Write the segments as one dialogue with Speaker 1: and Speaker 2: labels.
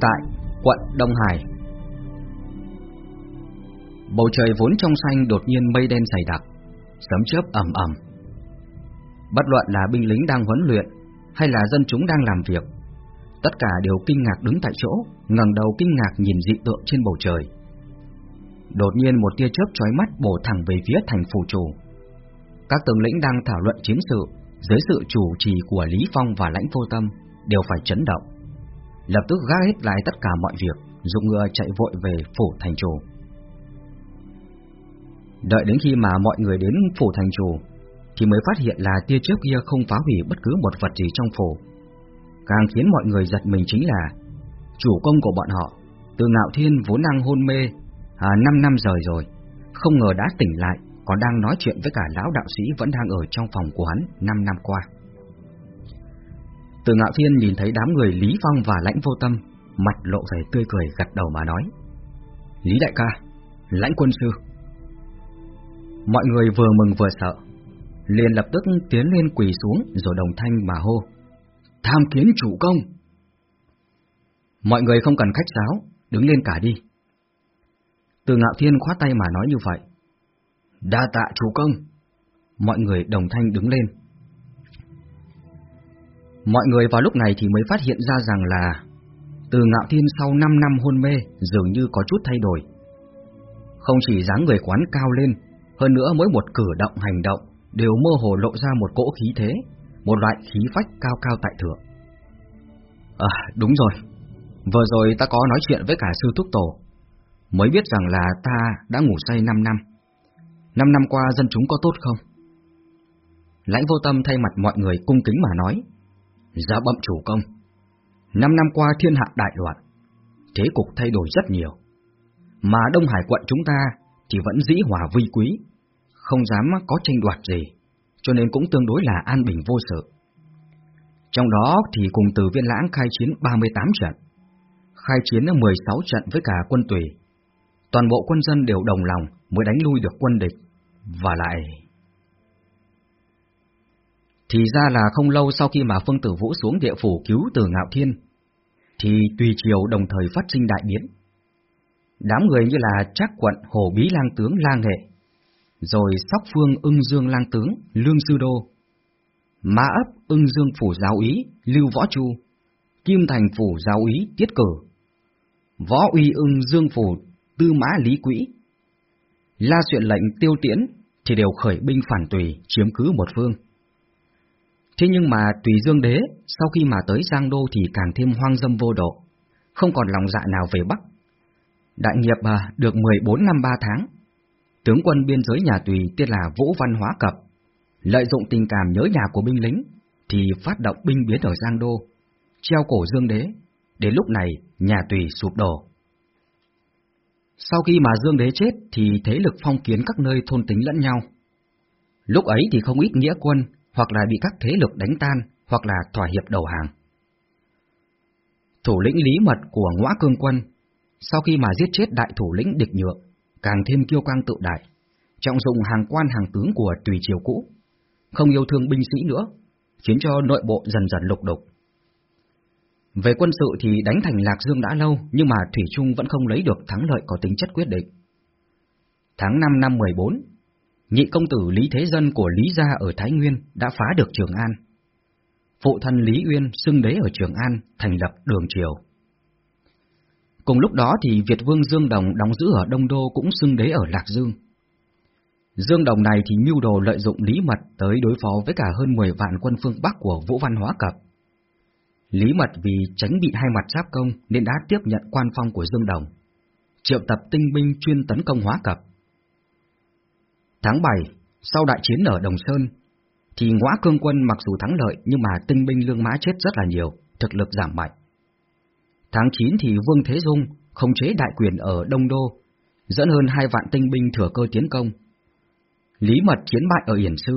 Speaker 1: Tại quận Đông Hải Bầu trời vốn trong xanh đột nhiên mây đen dày đặc, sấm chớp ầm ầm. Bất luận là binh lính đang huấn luyện hay là dân chúng đang làm việc, tất cả đều kinh ngạc đứng tại chỗ, ngẩng đầu kinh ngạc nhìn dị tượng trên bầu trời. Đột nhiên một tia chớp chói mắt bổ thẳng về phía thành phủ chủ. Các tướng lĩnh đang thảo luận chiến sự dưới sự chủ trì của Lý Phong và Lãnh Vô Tâm đều phải chấn động. Lập tức gác hết lại tất cả mọi việc, dùng ngựa chạy vội về phủ thành chủ. Đợi đến khi mà mọi người đến phủ thành chủ, thì mới phát hiện là tia chớp kia không phá hủy bất cứ một vật gì trong phủ. Càng khiến mọi người giật mình chính là chủ công của bọn họ, từ ngạo thiên vốn đang hôn mê, à, 5 năm rời rồi, không ngờ đã tỉnh lại, còn đang nói chuyện với cả lão đạo sĩ vẫn đang ở trong phòng của hắn 5 năm qua. Từ ngạo thiên nhìn thấy đám người Lý Phong và lãnh vô tâm, mặt lộ vẻ tươi cười gật đầu mà nói. Lý đại ca, lãnh quân sư. Mọi người vừa mừng vừa sợ, liền lập tức tiến lên quỳ xuống rồi đồng thanh mà hô. Tham kiến chủ công! Mọi người không cần khách sáo, đứng lên cả đi. Từ ngạo thiên khoát tay mà nói như vậy. Đa tạ chủ công! Mọi người đồng thanh đứng lên. Mọi người vào lúc này thì mới phát hiện ra rằng là từ ngạo thiên sau 5 năm hôn mê dường như có chút thay đổi. Không chỉ dáng người quán cao lên, hơn nữa mỗi một cử động hành động đều mơ hồ lộ ra một cỗ khí thế, một loại khí phách cao cao tại thượng. À, đúng rồi. Vừa rồi ta có nói chuyện với cả sư thúc tổ, mới biết rằng là ta đã ngủ say 5 năm. 5 năm qua dân chúng có tốt không? Lãnh vô tâm thay mặt mọi người cung kính mà nói. Dạ bậm chủ công. Năm năm qua thiên hạ đại loạn, thế cục thay đổi rất nhiều. Mà Đông Hải quận chúng ta thì vẫn dĩ hòa vi quý, không dám có tranh đoạt gì, cho nên cũng tương đối là an bình vô sự. Trong đó thì cùng từ viên lãng khai chiến 38 trận, khai chiến 16 trận với cả quân tùy. Toàn bộ quân dân đều đồng lòng mới đánh lui được quân địch, và lại thì ra là không lâu sau khi mà Phương Tử Vũ xuống địa phủ cứu từ Ngạo Thiên, thì tùy chiều đồng thời phát sinh đại biến. Đám người như là Trác Quận, Hồ Bí Lang Tướng lang Nghệ, rồi Sóc Phương ưng Dương Lang Tướng, Lương Sư Đô, Mã ấp ưng Dương Phủ Giáo Ý, Lưu Võ Chu, Kim Thành Phủ Giáo Ý, Tiết Cử, Võ Uy ưng Dương Phủ, Tư Mã Lý Quỹ, La Xuyện lệnh tiêu tiễn thì đều khởi binh phản tùy, chiếm cứ một phương. Thế nhưng mà tùy dương đế, sau khi mà tới Giang Đô thì càng thêm hoang dâm vô độ, không còn lòng dạ nào về Bắc. Đại nghiệp à, được 14 năm 3 tháng. Tướng quân biên giới nhà tùy tên là Vũ Văn Hóa Cập, lợi dụng tình cảm nhớ nhà của binh lính, thì phát động binh biến ở Giang Đô, treo cổ dương đế, đến lúc này nhà tùy sụp đổ. Sau khi mà Dương Đế chết thì thế lực phong kiến các nơi thôn tính lẫn nhau. Lúc ấy thì không ít nghĩa quân hoặc là bị các thế lực đánh tan, hoặc là thỏa hiệp đầu hàng. Thủ lĩnh lý mật của ngõa cương quân, sau khi mà giết chết đại thủ lĩnh địch nhượng, càng thêm kiêu căng tự đại, trọng dụng hàng quan hàng tướng của tùy triều cũ, không yêu thương binh sĩ nữa, khiến cho nội bộ dần dần lục đục. Về quân sự thì đánh thành Lạc Dương đã lâu, nhưng mà Thủy Trung vẫn không lấy được thắng lợi có tính chất quyết định. Tháng 5 năm 14, nhị công tử Lý Thế Dân của Lý Gia ở Thái Nguyên đã phá được Trường An. Phụ thân Lý Uyên xưng đế ở Trường An, thành lập đường triều. Cùng lúc đó thì Việt Vương Dương Đồng đóng giữ ở Đông Đô cũng xưng đế ở Lạc Dương. Dương Đồng này thì mưu đồ lợi dụng Lý Mật tới đối phó với cả hơn 10 vạn quân phương Bắc của Vũ Văn Hóa Cập. Lý Mật vì tránh bị hai mặt giáp công nên đã tiếp nhận quan phong của Dương Đồng, triệu tập tinh binh chuyên tấn công Hóa Cập. Tháng 7, sau đại chiến ở Đồng Sơn, thì ngõa cương quân mặc dù thắng lợi nhưng mà tinh binh lương mã chết rất là nhiều, thực lực giảm mạnh. Tháng 9 thì Vương Thế Dung khống chế đại quyền ở Đông Đô, dẫn hơn hai vạn tinh binh thừa cơ tiến công. Lý Mật chiến bại ở Yển Sư.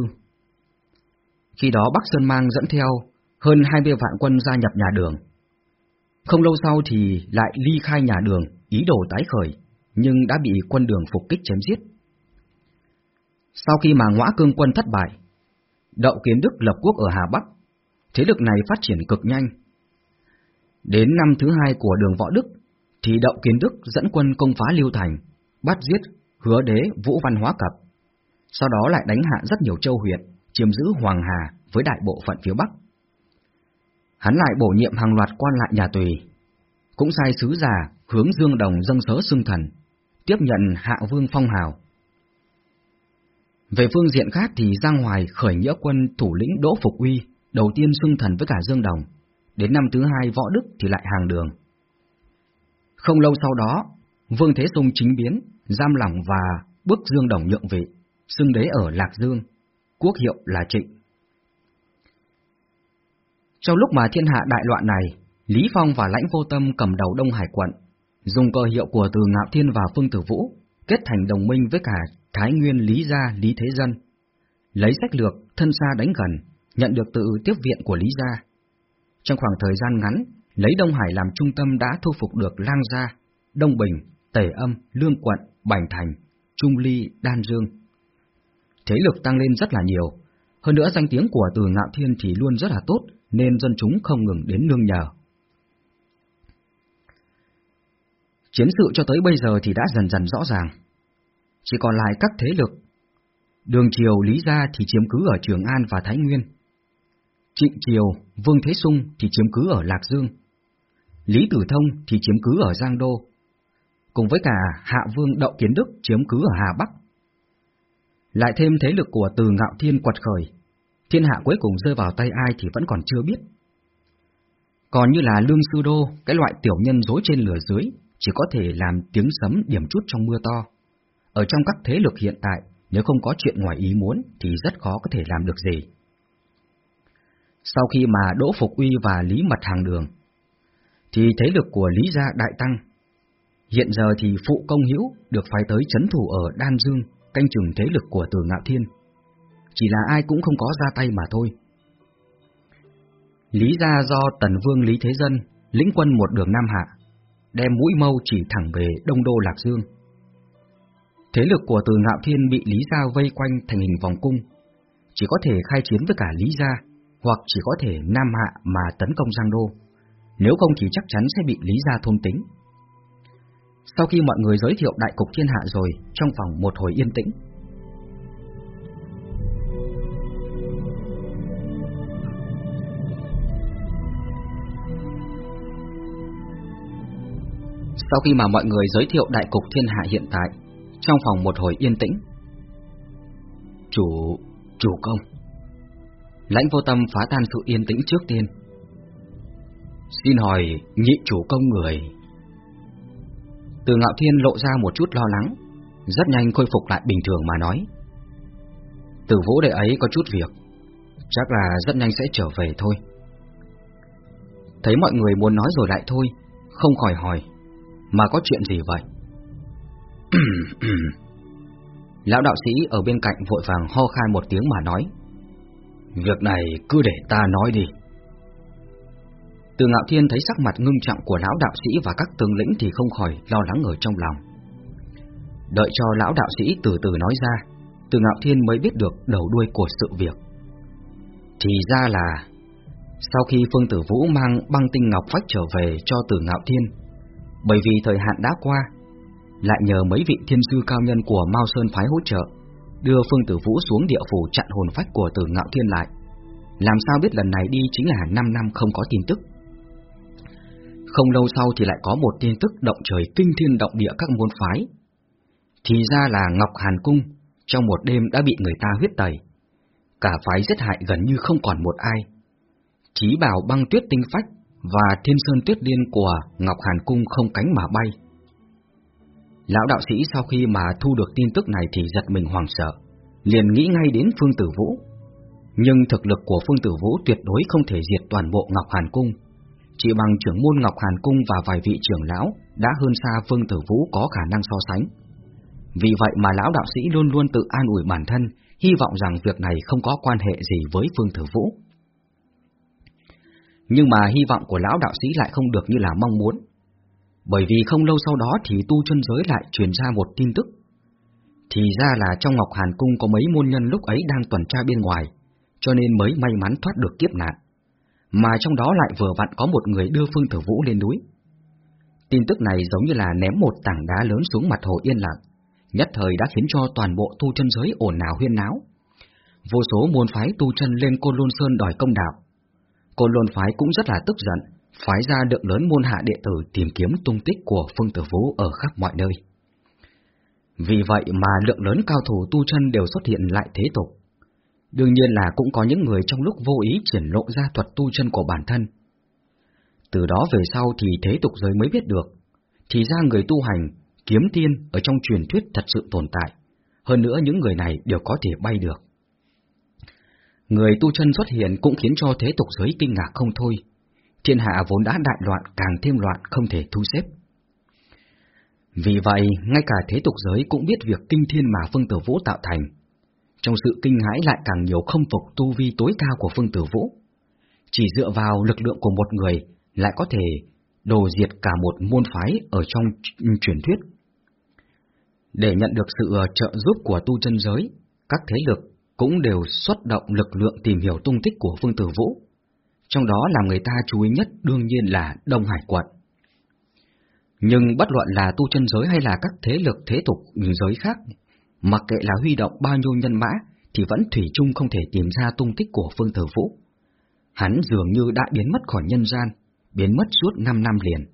Speaker 1: Khi đó Bắc Sơn Mang dẫn theo hơn 20 vạn quân gia nhập nhà đường. Không lâu sau thì lại ly khai nhà đường, ý đồ tái khởi, nhưng đã bị quân đường phục kích chém giết. Sau khi mà ngõa cương quân thất bại, Đậu Kiến Đức lập quốc ở Hà Bắc, thế lực này phát triển cực nhanh. Đến năm thứ hai của đường Võ Đức, thì Đậu Kiến Đức dẫn quân công phá Liêu Thành, bắt giết hứa đế Vũ Văn Hóa Cập. Sau đó lại đánh hạ rất nhiều châu huyện, chiếm giữ Hoàng Hà với đại bộ phận phía Bắc. Hắn lại bổ nhiệm hàng loạt quan lại nhà tùy, cũng sai sứ giả hướng Dương Đồng dâng sớ xưng thần, tiếp nhận hạ vương phong hào. Về phương diện khác thì Giang Hoài khởi nghĩa quân thủ lĩnh Đỗ Phục Uy, đầu tiên xưng thần với cả Dương Đồng, đến năm thứ hai Võ Đức thì lại hàng đường. Không lâu sau đó, Vương Thế Sung chính biến, giam lỏng và bức Dương Đồng nhượng vị, xưng đế ở Lạc Dương, quốc hiệu là Trịnh. Trong lúc mà thiên hạ đại loạn này, Lý Phong và Lãnh Vô Tâm cầm đầu Đông Hải quận, dùng cờ hiệu của Từ Ngạo Thiên và Phương Tử Vũ, kết thành đồng minh với cả Thái Nguyên Lý Gia Lý Thế Dân. Lấy sách lược, thân xa đánh gần, nhận được tự tiếp viện của Lý Gia. Trong khoảng thời gian ngắn, lấy Đông Hải làm trung tâm đã thu phục được Lang Gia, Đông Bình, Tể Âm, Lương Quận, Bành Thành, Trung Ly, Đan Dương. Thế lực tăng lên rất là nhiều, hơn nữa danh tiếng của Từ Ngạo Thiên thì luôn rất là tốt, nên dân chúng không ngừng đến nương nhờ. Chiến sự cho tới bây giờ thì đã dần dần rõ ràng. Chỉ còn lại các thế lực. Đường Triều Lý Gia thì chiếm cứ ở Trường An và Thái Nguyên. Trịnh Triều, Vương Thế Sung thì chiếm cứ ở Lạc Dương. Lý Tử Thông thì chiếm cứ ở Giang Đô. Cùng với cả Hạ Vương Đậu Kiến Đức chiếm cứ ở Hà Bắc. Lại thêm thế lực của Từ Ngạo Thiên quật khởi. Thiên hạ cuối cùng rơi vào tay ai thì vẫn còn chưa biết. Còn như là Lương Sư Đô, cái loại tiểu nhân dối trên lửa dưới, chỉ có thể làm tiếng sấm điểm chút trong mưa to. Ở trong các thế lực hiện tại, nếu không có chuyện ngoài ý muốn thì rất khó có thể làm được gì. Sau khi mà Đỗ Phục Uy và Lý Mật hàng đường, thì thế lực của Lý Gia đại tăng. Hiện giờ thì Phụ Công Hữu được phái tới chấn thủ ở Đan Dương, canh chừng thế lực của Từ Ngạo Thiên. Chỉ là ai cũng không có ra tay mà thôi. Lý Gia do Tần Vương Lý Thế Dân lĩnh quân một đường Nam Hạ, đem mũi mâu chỉ thẳng về Đông Đô Lạc Dương. Thế lực của Từ Ngạo Thiên bị Lý Gia vây quanh thành hình vòng cung, chỉ có thể khai chiến với cả Lý Gia, hoặc chỉ có thể Nam Hạ mà tấn công Giang Đô, nếu không thì chắc chắn sẽ bị Lý Gia thôn tính. Sau khi mọi người giới thiệu đại cục thiên hạ rồi, trong phòng một hồi yên tĩnh, Sau khi mà mọi người giới thiệu đại cục thiên hạ hiện tại, trong phòng một hồi yên tĩnh. Chủ... chủ công. Lãnh vô tâm phá tan sự yên tĩnh trước tiên. Xin hỏi nhị chủ công người. Từ ngạo thiên lộ ra một chút lo lắng, rất nhanh khôi phục lại bình thường mà nói. Từ vũ đệ ấy có chút việc, chắc là rất nhanh sẽ trở về thôi. Thấy mọi người muốn nói rồi lại thôi, không khỏi hỏi. Mà có chuyện gì vậy? Lão đạo sĩ ở bên cạnh vội vàng ho khan một tiếng mà nói. Việc này cứ để ta nói đi. Từ ngạo thiên thấy sắc mặt ngưng trọng của lão đạo sĩ và các tướng lĩnh thì không khỏi lo lắng ở trong lòng. Đợi cho lão đạo sĩ từ từ nói ra, từ ngạo thiên mới biết được đầu đuôi của sự việc. Thì ra là, sau khi Phương Tử Vũ mang băng tinh ngọc phách trở về cho từ ngạo thiên, bởi vì thời hạn đã qua, lại nhờ mấy vị thiên sư cao nhân của Mao Sơn phái hỗ trợ, đưa Phương Tử Vũ xuống địa phủ chặn hồn phách của Tử Ngạo Thiên lại. Làm sao biết lần này đi chính là 5 năm không có tin tức. Không lâu sau thì lại có một tin tức động trời kinh thiên động địa các môn phái. Thì ra là Ngọc Hàn Cung, trong một đêm đã bị người ta huyết tẩy. Cả phái giết hại gần như không còn một ai. Chí bảo băng tuyết tinh phách và thiên sơn tuyết liên của Ngọc Hàn Cung không cánh mà bay. Lão đạo sĩ sau khi mà thu được tin tức này thì giật mình hoảng sợ, liền nghĩ ngay đến Phương Tử Vũ. Nhưng thực lực của Phương Tử Vũ tuyệt đối không thể diệt toàn bộ Ngọc Hàn Cung. Chỉ bằng trưởng môn Ngọc Hàn Cung và vài vị trưởng lão đã hơn xa Phương Tử Vũ có khả năng so sánh. Vì vậy mà lão đạo sĩ luôn luôn tự an ủi bản thân, hy vọng rằng việc này không có quan hệ gì với Phương Tử Vũ. Nhưng mà hy vọng của lão đạo sĩ lại không được như là mong muốn. Bởi vì không lâu sau đó thì tu chân giới lại truyền ra một tin tức. Thì ra là trong Ngọc Hàn Cung có mấy môn nhân lúc ấy đang tuần tra bên ngoài, cho nên mới may mắn thoát được kiếp nạn. mà trong đó lại vừa vặn có một người đưa Phương Tử Vũ lên núi. Tin tức này giống như là ném một tảng đá lớn xuống mặt hồ yên lặng, nhất thời đã khiến cho toàn bộ tu chân giới ồn ào huyên náo. Vô số môn phái tu chân lên Côn Lôn Sơn đòi công đạo. Côn Lôn phái cũng rất là tức giận, phái ra lượng lớn môn hạ đệ tử tìm kiếm tung tích của Phương Tử Vũ ở khắp mọi nơi. Vì vậy mà lượng lớn cao thủ tu chân đều xuất hiện lại thế tục. Đương nhiên là cũng có những người trong lúc vô ý triển lộ ra thuật tu chân của bản thân. Từ đó về sau thì thế tục giới mới biết được, thì ra người tu hành, kiếm tiên ở trong truyền thuyết thật sự tồn tại, hơn nữa những người này đều có thể bay được. Người tu chân xuất hiện cũng khiến cho thế tục giới kinh ngạc không thôi. Thiên hạ vốn đã đại loạn càng thêm loạn không thể thu xếp. Vì vậy, ngay cả thế tục giới cũng biết việc kinh thiên mà Phương Tử Vũ tạo thành. Trong sự kinh hãi lại càng nhiều không phục tu vi tối cao của Phương Tử Vũ. Chỉ dựa vào lực lượng của một người lại có thể đồ diệt cả một môn phái ở trong truyền thuyết. Để nhận được sự ờ, trợ giúp của tu chân giới, các thế lực cũng đều xuất động lực lượng tìm hiểu tung tích của Phương Tử Vũ. Trong đó làm người ta chú ý nhất đương nhiên là Đông Hải quận. Nhưng bất luận là tu chân giới hay là các thế lực thế tục giới khác, mặc kệ là huy động bao nhiêu nhân mã, thì vẫn thủy chung không thể tìm ra tung tích của Phương Tử Vũ. Hắn dường như đã biến mất khỏi nhân gian, biến mất suốt 5 năm liền.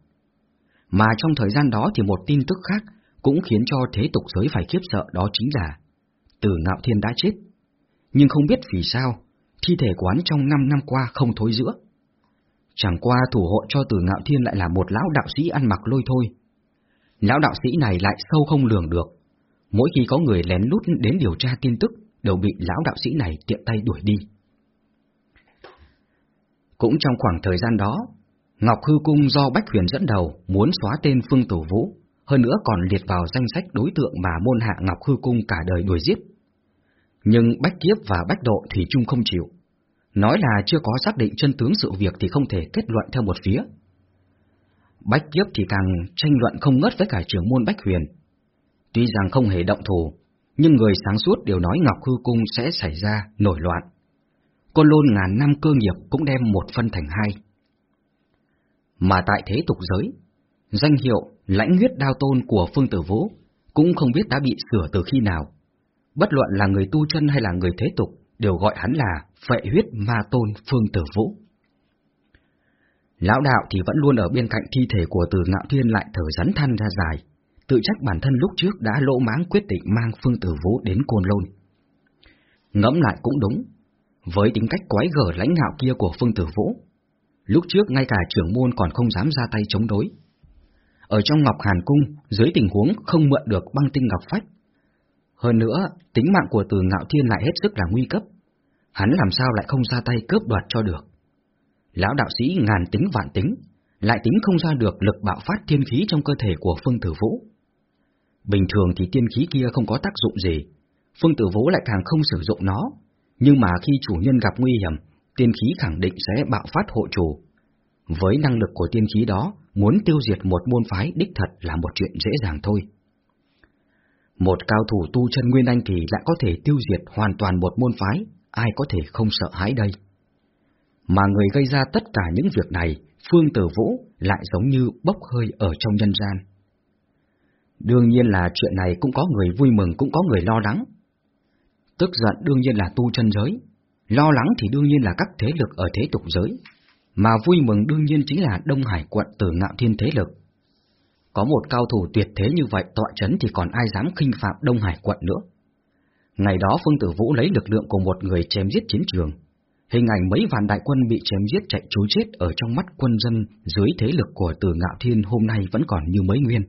Speaker 1: Mà trong thời gian đó thì một tin tức khác cũng khiến cho thế tục giới phải khiếp sợ đó chính là Từ Ngạo Thiên đã chết. Nhưng không biết vì sao, thi thể quán trong 5 năm qua không thối giữa. Chẳng qua thủ hộ cho từ ngạo thiên lại là một lão đạo sĩ ăn mặc lôi thôi. Lão đạo sĩ này lại sâu không lường được. Mỗi khi có người lén lút đến điều tra tin tức, đều bị lão đạo sĩ này tiện tay đuổi đi. Cũng trong khoảng thời gian đó, Ngọc Hư Cung do Bách Huyền dẫn đầu muốn xóa tên Phương Tử Vũ, hơn nữa còn liệt vào danh sách đối tượng mà môn hạ Ngọc Hư Cung cả đời đuổi giết. Nhưng Bách Kiếp và Bách Độ thì chung không chịu. Nói là chưa có xác định chân tướng sự việc thì không thể kết luận theo một phía. Bách Kiếp thì càng tranh luận không ngớt với cả trưởng môn Bách Huyền. Tuy rằng không hề động thủ, nhưng người sáng suốt đều nói Ngọc Hư Cung sẽ xảy ra nổi loạn. Côn lôn ngàn năm cơ nghiệp cũng đem một phân thành hai. Mà tại thế tục giới, danh hiệu lãnh huyết đao tôn của Phương Tử Vũ cũng không biết đã bị sửa từ khi nào. Bất luận là người tu chân hay là người thế tục, đều gọi hắn là phệ huyết ma tôn Phương Tử Vũ. Lão đạo thì vẫn luôn ở bên cạnh thi thể của Từ Ngạo Thiên lại thở rắn than ra dài, tự trách bản thân lúc trước đã lỗ máng quyết định mang Phương Tử Vũ đến Côn Lôn. Ngẫm lại cũng đúng, với tính cách quái gở lãnh ngạo kia của Phương Tử Vũ, lúc trước ngay cả trưởng môn còn không dám ra tay chống đối. Ở trong Ngọc Hàn Cung, dưới tình huống không mượn được băng tinh ngọc phách, hơn nữa, tính mạng của từ ngạo thiên lại hết sức là nguy cấp. Hắn làm sao lại không ra tay cướp đoạt cho được. Lão đạo sĩ ngàn tính vạn tính, lại tính không ra được lực bạo phát thiên khí trong cơ thể của Phương Tử Vũ. Bình thường thì tiên khí kia không có tác dụng gì, Phương Tử Vũ lại càng không sử dụng nó, nhưng mà khi chủ nhân gặp nguy hiểm, tiên khí khẳng định sẽ bạo phát hộ chủ. Với năng lực của tiên khí đó, muốn tiêu diệt một môn phái đích thật là một chuyện dễ dàng thôi. Một cao thủ tu chân Nguyên Anh Kỳ lại có thể tiêu diệt hoàn toàn một môn phái, ai có thể không sợ hãi đây? Mà người gây ra tất cả những việc này, Phương Tử Vũ lại giống như bốc hơi ở trong nhân gian. Đương nhiên là chuyện này cũng có người vui mừng cũng có người lo lắng. Tức giận đương nhiên là tu chân giới, lo lắng thì đương nhiên là các thế lực ở thế tục giới, mà vui mừng đương nhiên chính là Đông Hải quận từ ngạo thiên thế lực. Có một cao thủ tuyệt thế như vậy tọa chấn thì còn ai dám khinh phạm Đông Hải quận nữa. Ngày đó Phương Tử Vũ lấy lực lượng của một người chém giết chiến trường. Hình ảnh mấy vạn đại quân bị chém giết chạy trối chết ở trong mắt quân dân dưới thế lực của Từ Ngạo Thiên hôm nay vẫn còn như mới nguyên.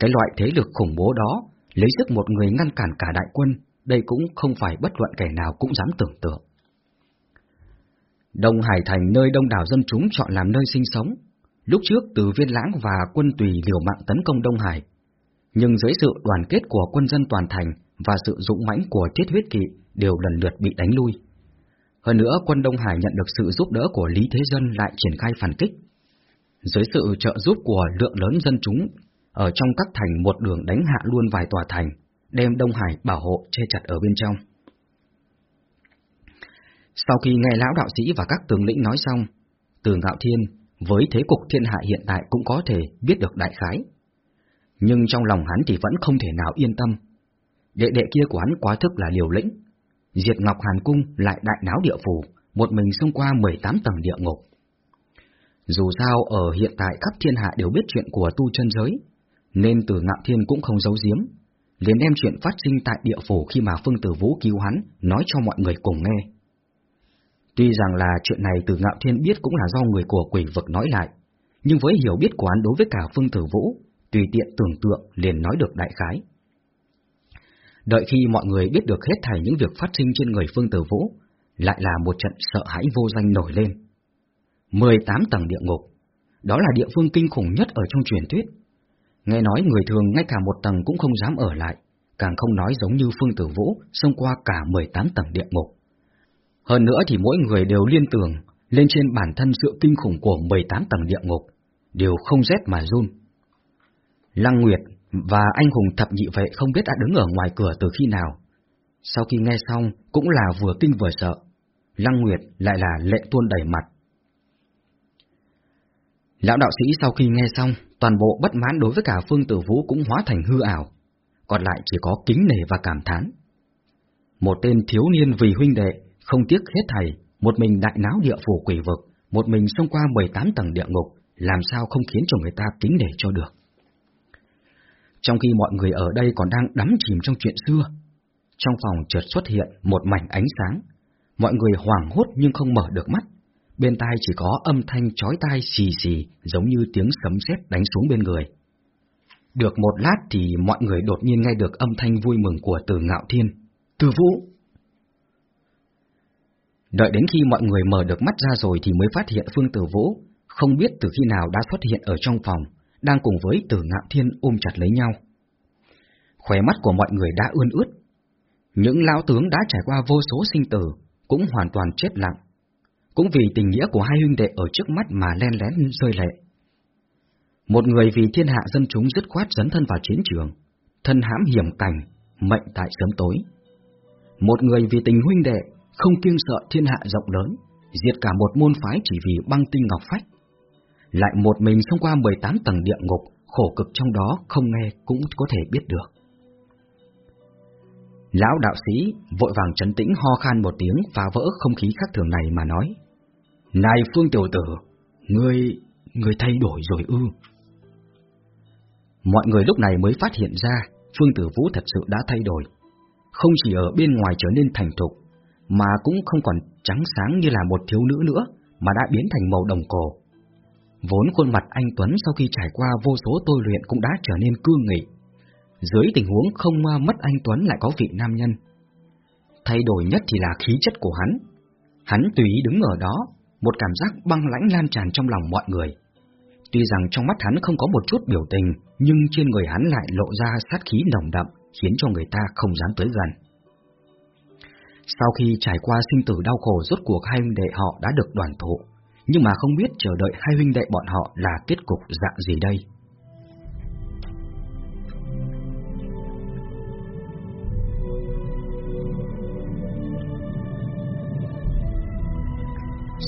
Speaker 1: Cái loại thế lực khủng bố đó, lấy sức một người ngăn cản cả đại quân, đây cũng không phải bất luận kẻ nào cũng dám tưởng tượng. Đông Hải Thành nơi đông đảo dân chúng chọn làm nơi sinh sống, Lúc trước từ viên lãng và quân tùy liều mạng tấn công Đông Hải, nhưng dưới sự đoàn kết của quân dân toàn thành và sự dũng mãnh của thiết huyết kỵ đều lần lượt bị đánh lui. Hơn nữa, quân Đông Hải nhận được sự giúp đỡ của Lý Thế Dân lại triển khai phản kích. Dưới sự trợ giúp của lượng lớn dân chúng, ở trong các thành một đường đánh hạ luôn vài tòa thành, đem Đông Hải bảo hộ che chặt ở bên trong. Sau khi nghe lão đạo sĩ và các tướng lĩnh nói xong, từ ngạo thiên với thế cục thiên hạ hiện tại cũng có thể biết được đại khái. Nhưng trong lòng hắn thì vẫn không thể nào yên tâm. Đệ đệ kia của hắn quá thức là liều lĩnh. Diệt Ngọc Hàn Cung lại đại náo địa phủ, một mình xông qua 18 tầng địa ngục. Dù sao ở hiện tại khắp thiên hạ đều biết chuyện của tu chân giới, nên từ ngạo thiên cũng không giấu giếm, liền đem chuyện phát sinh tại địa phủ khi mà Phương Tử Vũ cứu hắn, nói cho mọi người cùng nghe. Tuy rằng là chuyện này từ ngạo thiên biết cũng là do người của quỷ vực nói lại, nhưng với hiểu biết của hắn đối với cả Phương Tử Vũ, tùy tiện tưởng tượng liền nói được đại khái. Đợi khi mọi người biết được hết thảy những việc phát sinh trên người Phương Tử Vũ, lại là một trận sợ hãi vô danh nổi lên. 18 tầng địa ngục, đó là địa phương kinh khủng nhất ở trong truyền thuyết. Nghe nói người thường ngay cả một tầng cũng không dám ở lại, càng không nói giống như Phương Tử Vũ xông qua cả 18 tầng địa ngục. Hơn nữa thì mỗi người đều liên tưởng lên trên bản thân sự kinh khủng của 18 tầng địa ngục, đều không rét mà run. Lăng Nguyệt và anh hùng thập nhị vệ không biết đã đứng ở ngoài cửa từ khi nào. Sau khi nghe xong cũng là vừa kinh vừa sợ, Lăng Nguyệt lại là lệ tuôn đầy mặt. Lão đạo sĩ sau khi nghe xong, toàn bộ bất mãn đối với cả Phương Tử Vũ cũng hóa thành hư ảo, còn lại chỉ có kính nể và cảm thán. Một tên thiếu niên vì huynh đệ, không tiếc hết thầy, một mình đại náo địa phủ quỷ vực, một mình xông qua 18 tầng địa ngục, làm sao không khiến cho người ta kính để cho được. Trong khi mọi người ở đây còn đang đắm chìm trong chuyện xưa, trong phòng chợt xuất hiện một mảnh ánh sáng, mọi người hoảng hốt nhưng không mở được mắt, bên tai chỉ có âm thanh chói tai xì xì giống như tiếng sấm sét đánh xuống bên người. Được một lát thì mọi người đột nhiên nghe được âm thanh vui mừng của từ ngạo thiên. Từ vũ! Đợi đến khi mọi người mở được mắt ra rồi thì mới phát hiện Phương Tử Vũ, không biết từ khi nào đã xuất hiện ở trong phòng, đang cùng với Tử Ngạo Thiên ôm chặt lấy nhau. Khóe mắt của mọi người đã ươn ướt. Những lão tướng đã trải qua vô số sinh tử, cũng hoàn toàn chết lặng. Cũng vì tình nghĩa của hai huynh đệ ở trước mắt mà len lén rơi lệ. Một người vì thiên hạ dân chúng dứt khoát dấn thân vào chiến trường, thân hãm hiểm cảnh, mệnh tại sớm tối. Một người vì tình huynh đệ, không kiêng sợ thiên hạ rộng lớn, diệt cả một môn phái chỉ vì băng tinh ngọc phách. Lại một mình xông qua 18 tầng địa ngục, khổ cực trong đó không nghe cũng có thể biết được. Lão đạo sĩ vội vàng trấn tĩnh ho khan một tiếng phá vỡ không khí khác thường này mà nói. Này Phương Tiểu Tử, ngươi, ngươi thay đổi rồi ư. Mọi người lúc này mới phát hiện ra Phương Tử Vũ thật sự đã thay đổi. Không chỉ ở bên ngoài trở nên thành thục, mà cũng không còn trắng sáng như là một thiếu nữ nữa, mà đã biến thành màu đồng cổ. Vốn khuôn mặt anh Tuấn sau khi trải qua vô số tôi luyện cũng đã trở nên cương nghị. Dưới tình huống không mất anh Tuấn lại có vị nam nhân. Thay đổi nhất thì là khí chất của hắn. Hắn tùy ý đứng ở đó, một cảm giác băng lãnh lan tràn trong lòng mọi người. Tuy rằng trong mắt hắn không có một chút biểu tình, nhưng trên người hắn lại lộ ra sát khí nồng đậm, khiến cho người ta không dám tới gần. Sau khi trải qua sinh tử đau khổ rốt cuộc hai huynh đệ họ đã được đoàn thụ, nhưng mà không biết chờ đợi hai huynh đệ bọn họ là kết cục dạng gì đây.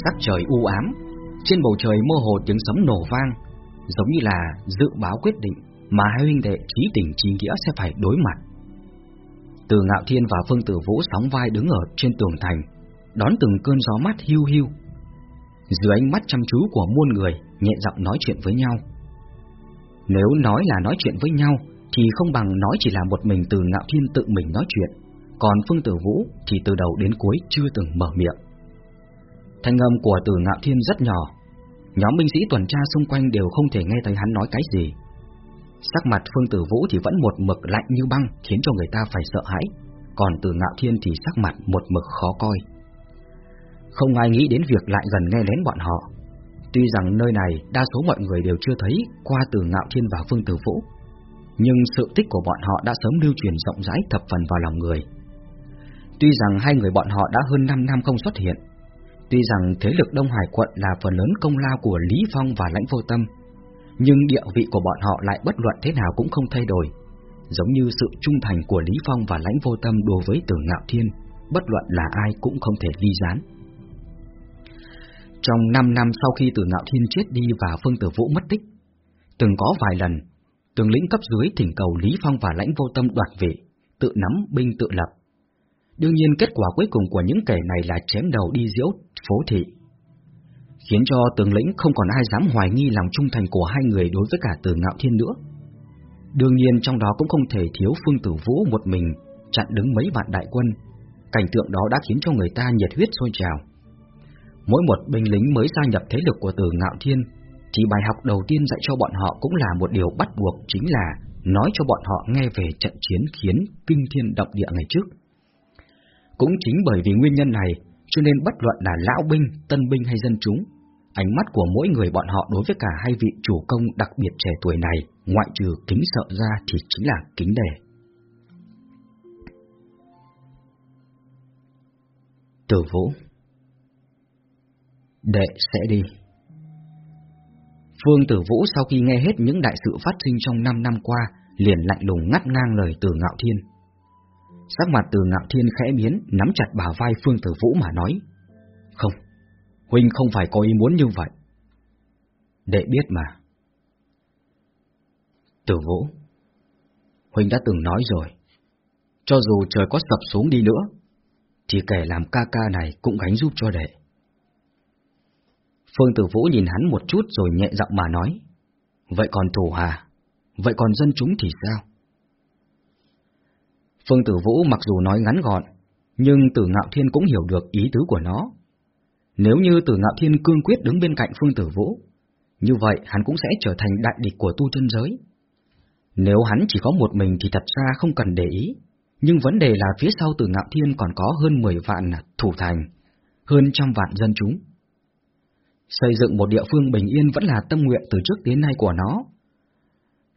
Speaker 1: Sắc trời u ám, trên bầu trời mơ hồ tiếng sấm nổ vang, giống như là dự báo quyết định mà hai huynh đệ trí tình trí nghĩa sẽ phải đối mặt. Từ Ngạo Thiên và Phương Tử Vũ sóng vai đứng ở trên tường thành, đón từng cơn gió mát hiu hiu. Dưới ánh mắt chăm chú của muôn người, nhẹ giọng nói chuyện với nhau. Nếu nói là nói chuyện với nhau, thì không bằng nói chỉ là một mình Từ Ngạo Thiên tự mình nói chuyện, còn Phương Tử Vũ thì từ đầu đến cuối chưa từng mở miệng. Thanh âm của Từ Ngạo Thiên rất nhỏ, nhóm binh sĩ tuần tra xung quanh đều không thể nghe thấy hắn nói cái gì. Sắc mặt Phương Tử Vũ thì vẫn một mực lạnh như băng khiến cho người ta phải sợ hãi, còn từ Ngạo Thiên thì sắc mặt một mực khó coi. Không ai nghĩ đến việc lại gần nghe lén bọn họ. Tuy rằng nơi này đa số mọi người đều chưa thấy qua từ Ngạo Thiên và Phương Tử Vũ, nhưng sự tích của bọn họ đã sớm lưu truyền rộng rãi thập phần vào lòng người. Tuy rằng hai người bọn họ đã hơn 5 năm không xuất hiện, tuy rằng thế lực Đông Hải quận là phần lớn công lao của Lý Phong và Lãnh Vô Tâm, nhưng địa vị của bọn họ lại bất luận thế nào cũng không thay đổi, giống như sự trung thành của Lý Phong và Lãnh Vô Tâm đối với Tử Ngạo Thiên, bất luận là ai cũng không thể ly gián. Trong 5 năm sau khi Từ Ngạo Thiên chết đi và Phương Tử Vũ mất tích, từng có vài lần, tướng lĩnh cấp dưới thỉnh cầu Lý Phong và Lãnh Vô Tâm đoạt vị, tự nắm binh tự lập. Đương nhiên kết quả cuối cùng của những kẻ này là chém đầu đi diễu phố thị, khiến cho tướng lĩnh không còn ai dám hoài nghi lòng trung thành của hai người đối với cả Từ Ngạo Thiên nữa. Đương nhiên trong đó cũng không thể thiếu Phương Tử Vũ một mình chặn đứng mấy vạn đại quân, cảnh tượng đó đã khiến cho người ta nhiệt huyết sôi trào. Mỗi một binh lính mới gia nhập thế lực của Từ Ngạo Thiên, thì bài học đầu tiên dạy cho bọn họ cũng là một điều bắt buộc chính là nói cho bọn họ nghe về trận chiến khiến kinh thiên động địa ngày trước. Cũng chính bởi vì nguyên nhân này, cho nên bất luận là lão binh, tân binh hay dân chúng, ánh mắt của mỗi người bọn họ đối với cả hai vị chủ công đặc biệt trẻ tuổi này, ngoại trừ kính sợ ra thì chính là kính đề. Tử Vũ Đệ sẽ đi. Phương Tử Vũ sau khi nghe hết những đại sự phát sinh trong 5 năm qua, liền lạnh lùng ngắt ngang lời từ Ngạo Thiên. Sắc mặt từ Ngạo Thiên khẽ biến, nắm chặt bà vai Phương Tử Vũ mà nói. Không, Huynh không phải có ý muốn như vậy. Đệ biết mà. Tử Vũ, Huynh đã từng nói rồi, cho dù trời có sập xuống đi nữa, thì kẻ làm ca ca này cũng gánh giúp cho đệ. Phương Tử Vũ nhìn hắn một chút rồi nhẹ giọng mà nói, vậy còn thủ hà, vậy còn dân chúng thì sao? Phương Tử Vũ mặc dù nói ngắn gọn, nhưng Tử Ngạo Thiên cũng hiểu được ý tứ của nó. Nếu như Tử Ngạo Thiên cương quyết đứng bên cạnh Phương Tử Vũ, như vậy hắn cũng sẽ trở thành đại địch của tu chân giới. Nếu hắn chỉ có một mình thì thật ra không cần để ý, nhưng vấn đề là phía sau Tử Ngạo Thiên còn có hơn 10 vạn thủ thành, hơn trăm vạn dân chúng. Xây dựng một địa phương bình yên vẫn là tâm nguyện từ trước đến nay của nó.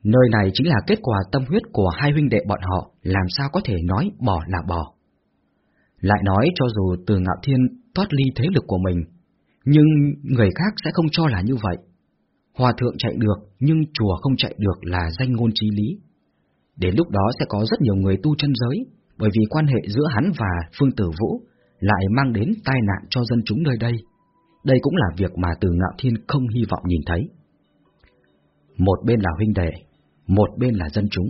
Speaker 1: Nơi này chính là kết quả tâm huyết của hai huynh đệ bọn họ, làm sao có thể nói bỏ là bỏ. Lại nói cho dù từ ngạo thiên thoát ly thế lực của mình, nhưng người khác sẽ không cho là như vậy. Hòa thượng chạy được, nhưng chùa không chạy được là danh ngôn trí lý. Đến lúc đó sẽ có rất nhiều người tu chân giới, bởi vì quan hệ giữa hắn và Phương Tử Vũ lại mang đến tai nạn cho dân chúng nơi đây. Đây cũng là việc mà từ ngạo thiên không hy vọng nhìn thấy. Một bên là huynh đệ, một bên là dân chúng.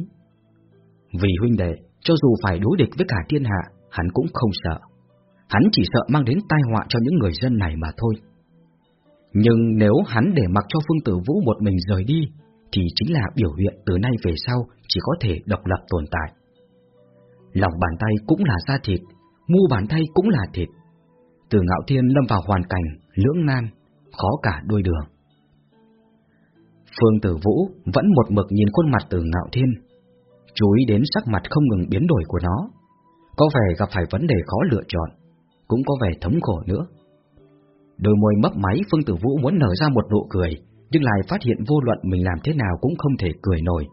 Speaker 1: Vì huynh đệ, cho dù phải đối địch với cả thiên hạ, hắn cũng không sợ. Hắn chỉ sợ mang đến tai họa cho những người dân này mà thôi. Nhưng nếu hắn để mặc cho Phương Tử Vũ một mình rời đi, thì chính là biểu hiện từ nay về sau chỉ có thể độc lập tồn tại. Lòng bàn tay cũng là da thịt, mu bàn tay cũng là thịt. Từ ngạo thiên lâm vào hoàn cảnh lưỡng nan, khó cả đôi đường. Phương Tử Vũ vẫn một mực nhìn khuôn mặt từ ngạo thiên, chú ý đến sắc mặt không ngừng biến đổi của nó. Có vẻ gặp phải vấn đề khó lựa chọn, cũng có vẻ thống khổ nữa. Đôi môi mấp máy Phương Tử Vũ muốn nở ra một nụ cười, nhưng lại phát hiện vô luận mình làm thế nào cũng không thể cười nổi.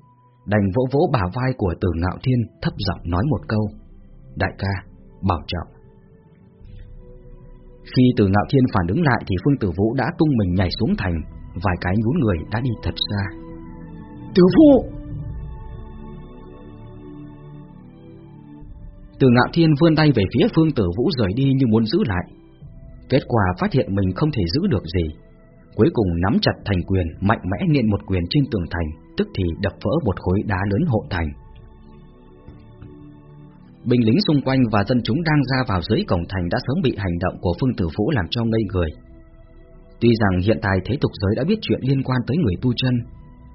Speaker 1: Đành vỗ vỗ bả vai của Từ Ngạo Thiên thấp giọng nói một câu. Đại ca, bảo trọng. Khi từ ngạo thiên phản ứng lại thì Phương Tử Vũ đã tung mình nhảy xuống thành, vài cái nhún người đã đi thật xa. Tử Vũ! Từ ngạo thiên vươn tay về phía Phương Tử Vũ rời đi như muốn giữ lại. Kết quả phát hiện mình không thể giữ được gì. Cuối cùng nắm chặt thành quyền, mạnh mẽ niệm một quyền trên tường thành, tức thì đập vỡ một khối đá lớn hộ thành. Binh lính xung quanh và dân chúng đang ra vào dưới cổng thành đã sớm bị hành động của Phương Tử Vũ làm cho ngây người. Tuy rằng hiện tại thế tục giới đã biết chuyện liên quan tới người tu chân,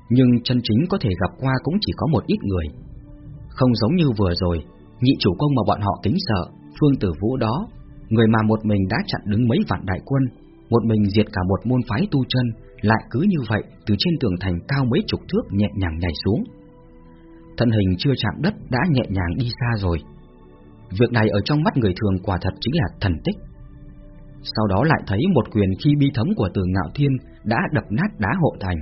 Speaker 1: nhưng chân chính có thể gặp qua cũng chỉ có một ít người. Không giống như vừa rồi, nhị chủ công mà bọn họ kính sợ, Phương Tử Vũ đó, người mà một mình đã chặn đứng mấy vạn đại quân, một mình diệt cả một môn phái tu chân, lại cứ như vậy từ trên tường thành cao mấy chục thước nhẹ nhàng nhảy xuống. Thân hình chưa chạm đất đã nhẹ nhàng đi xa rồi, Việc này ở trong mắt người thường quả thật chính là thần tích. Sau đó lại thấy một quyền khi bi thấm của từ ngạo thiên đã đập nát đá hộ thành,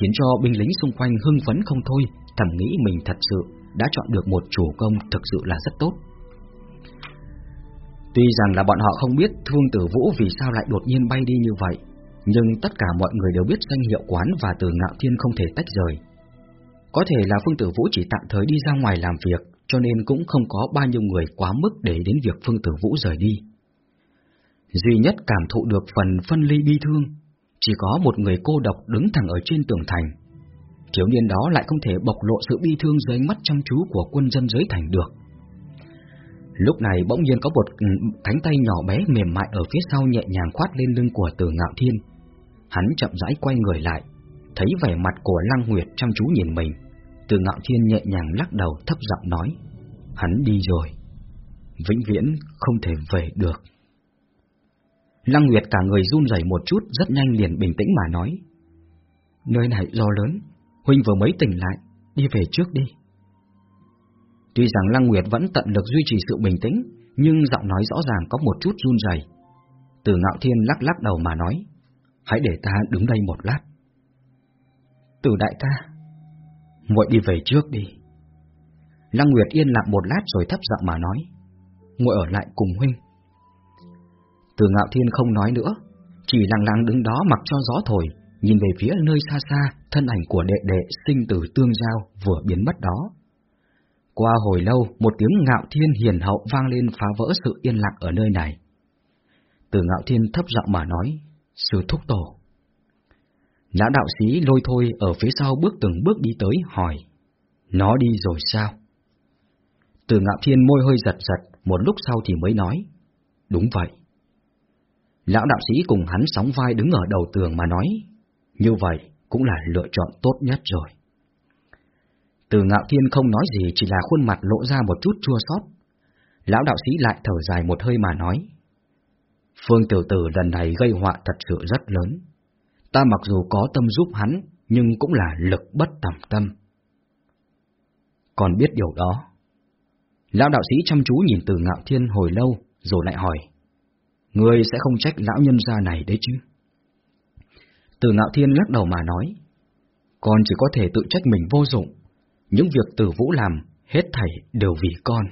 Speaker 1: khiến cho binh lính xung quanh hưng phấn không thôi, thầm nghĩ mình thật sự đã chọn được một chủ công thực sự là rất tốt. Tuy rằng là bọn họ không biết Thương Tử Vũ vì sao lại đột nhiên bay đi như vậy, nhưng tất cả mọi người đều biết danh hiệu quán và từ ngạo thiên không thể tách rời. Có thể là Phương Tử Vũ chỉ tạm thời đi ra ngoài làm việc, cho nên cũng không có bao nhiêu người quá mức để đến việc Phương Tử Vũ rời đi. Duy nhất cảm thụ được phần phân ly bi thương, chỉ có một người cô độc đứng thẳng ở trên tường thành. Thiếu niên đó lại không thể bộc lộ sự bi thương dưới ánh mắt chăm chú của quân dân dưới thành được. Lúc này bỗng nhiên có một ừ, cánh tay nhỏ bé mềm mại ở phía sau nhẹ nhàng khoát lên lưng của Từ Ngạo Thiên. Hắn chậm rãi quay người lại, thấy vẻ mặt của Lăng Nguyệt chăm chú nhìn mình. Từ Ngạo Thiên nhẹ nhàng lắc đầu thấp giọng nói, hắn đi rồi, vĩnh viễn không thể về được. Lăng Nguyệt cả người run rẩy một chút, rất nhanh liền bình tĩnh mà nói. Nơi này do lớn, Huynh vừa mới tỉnh lại, đi về trước đi. Tuy rằng Lăng Nguyệt vẫn tận lực duy trì sự bình tĩnh, nhưng giọng nói rõ ràng có một chút run rẩy. Từ Ngạo Thiên lắc lắc đầu mà nói, hãy để ta đứng đây một lát. Từ đại ca, muội đi về trước đi. Lăng Nguyệt yên lặng một lát rồi thấp giọng mà nói, muội ở lại cùng huynh. Từ Ngạo Thiên không nói nữa, chỉ lặng lặng đứng đó mặc cho gió thổi, nhìn về phía nơi xa xa, thân ảnh của đệ đệ sinh tử tương giao vừa biến mất đó. Qua hồi lâu, một tiếng ngạo thiên hiền hậu vang lên phá vỡ sự yên lặng ở nơi này. Từ ngạo thiên thấp giọng mà nói, sư thúc tổ. Lão đạo sĩ lôi thôi ở phía sau bước từng bước đi tới hỏi, nó đi rồi sao? Từ ngạo thiên môi hơi giật giật, một lúc sau thì mới nói, đúng vậy. Lão đạo sĩ cùng hắn sóng vai đứng ở đầu tường mà nói, như vậy cũng là lựa chọn tốt nhất rồi. Từ ngạo thiên không nói gì chỉ là khuôn mặt lộ ra một chút chua xót. Lão đạo sĩ lại thở dài một hơi mà nói. Phương tiểu tử lần này gây họa thật sự rất lớn. Ta mặc dù có tâm giúp hắn, nhưng cũng là lực bất tầm tâm. Còn biết điều đó. Lão đạo sĩ chăm chú nhìn từ ngạo thiên hồi lâu, rồi lại hỏi. Ngươi sẽ không trách lão nhân gia này đấy chứ? Từ ngạo thiên lắc đầu mà nói. Con chỉ có thể tự trách mình vô dụng. Những việc tử vũ làm, hết thảy đều vì con.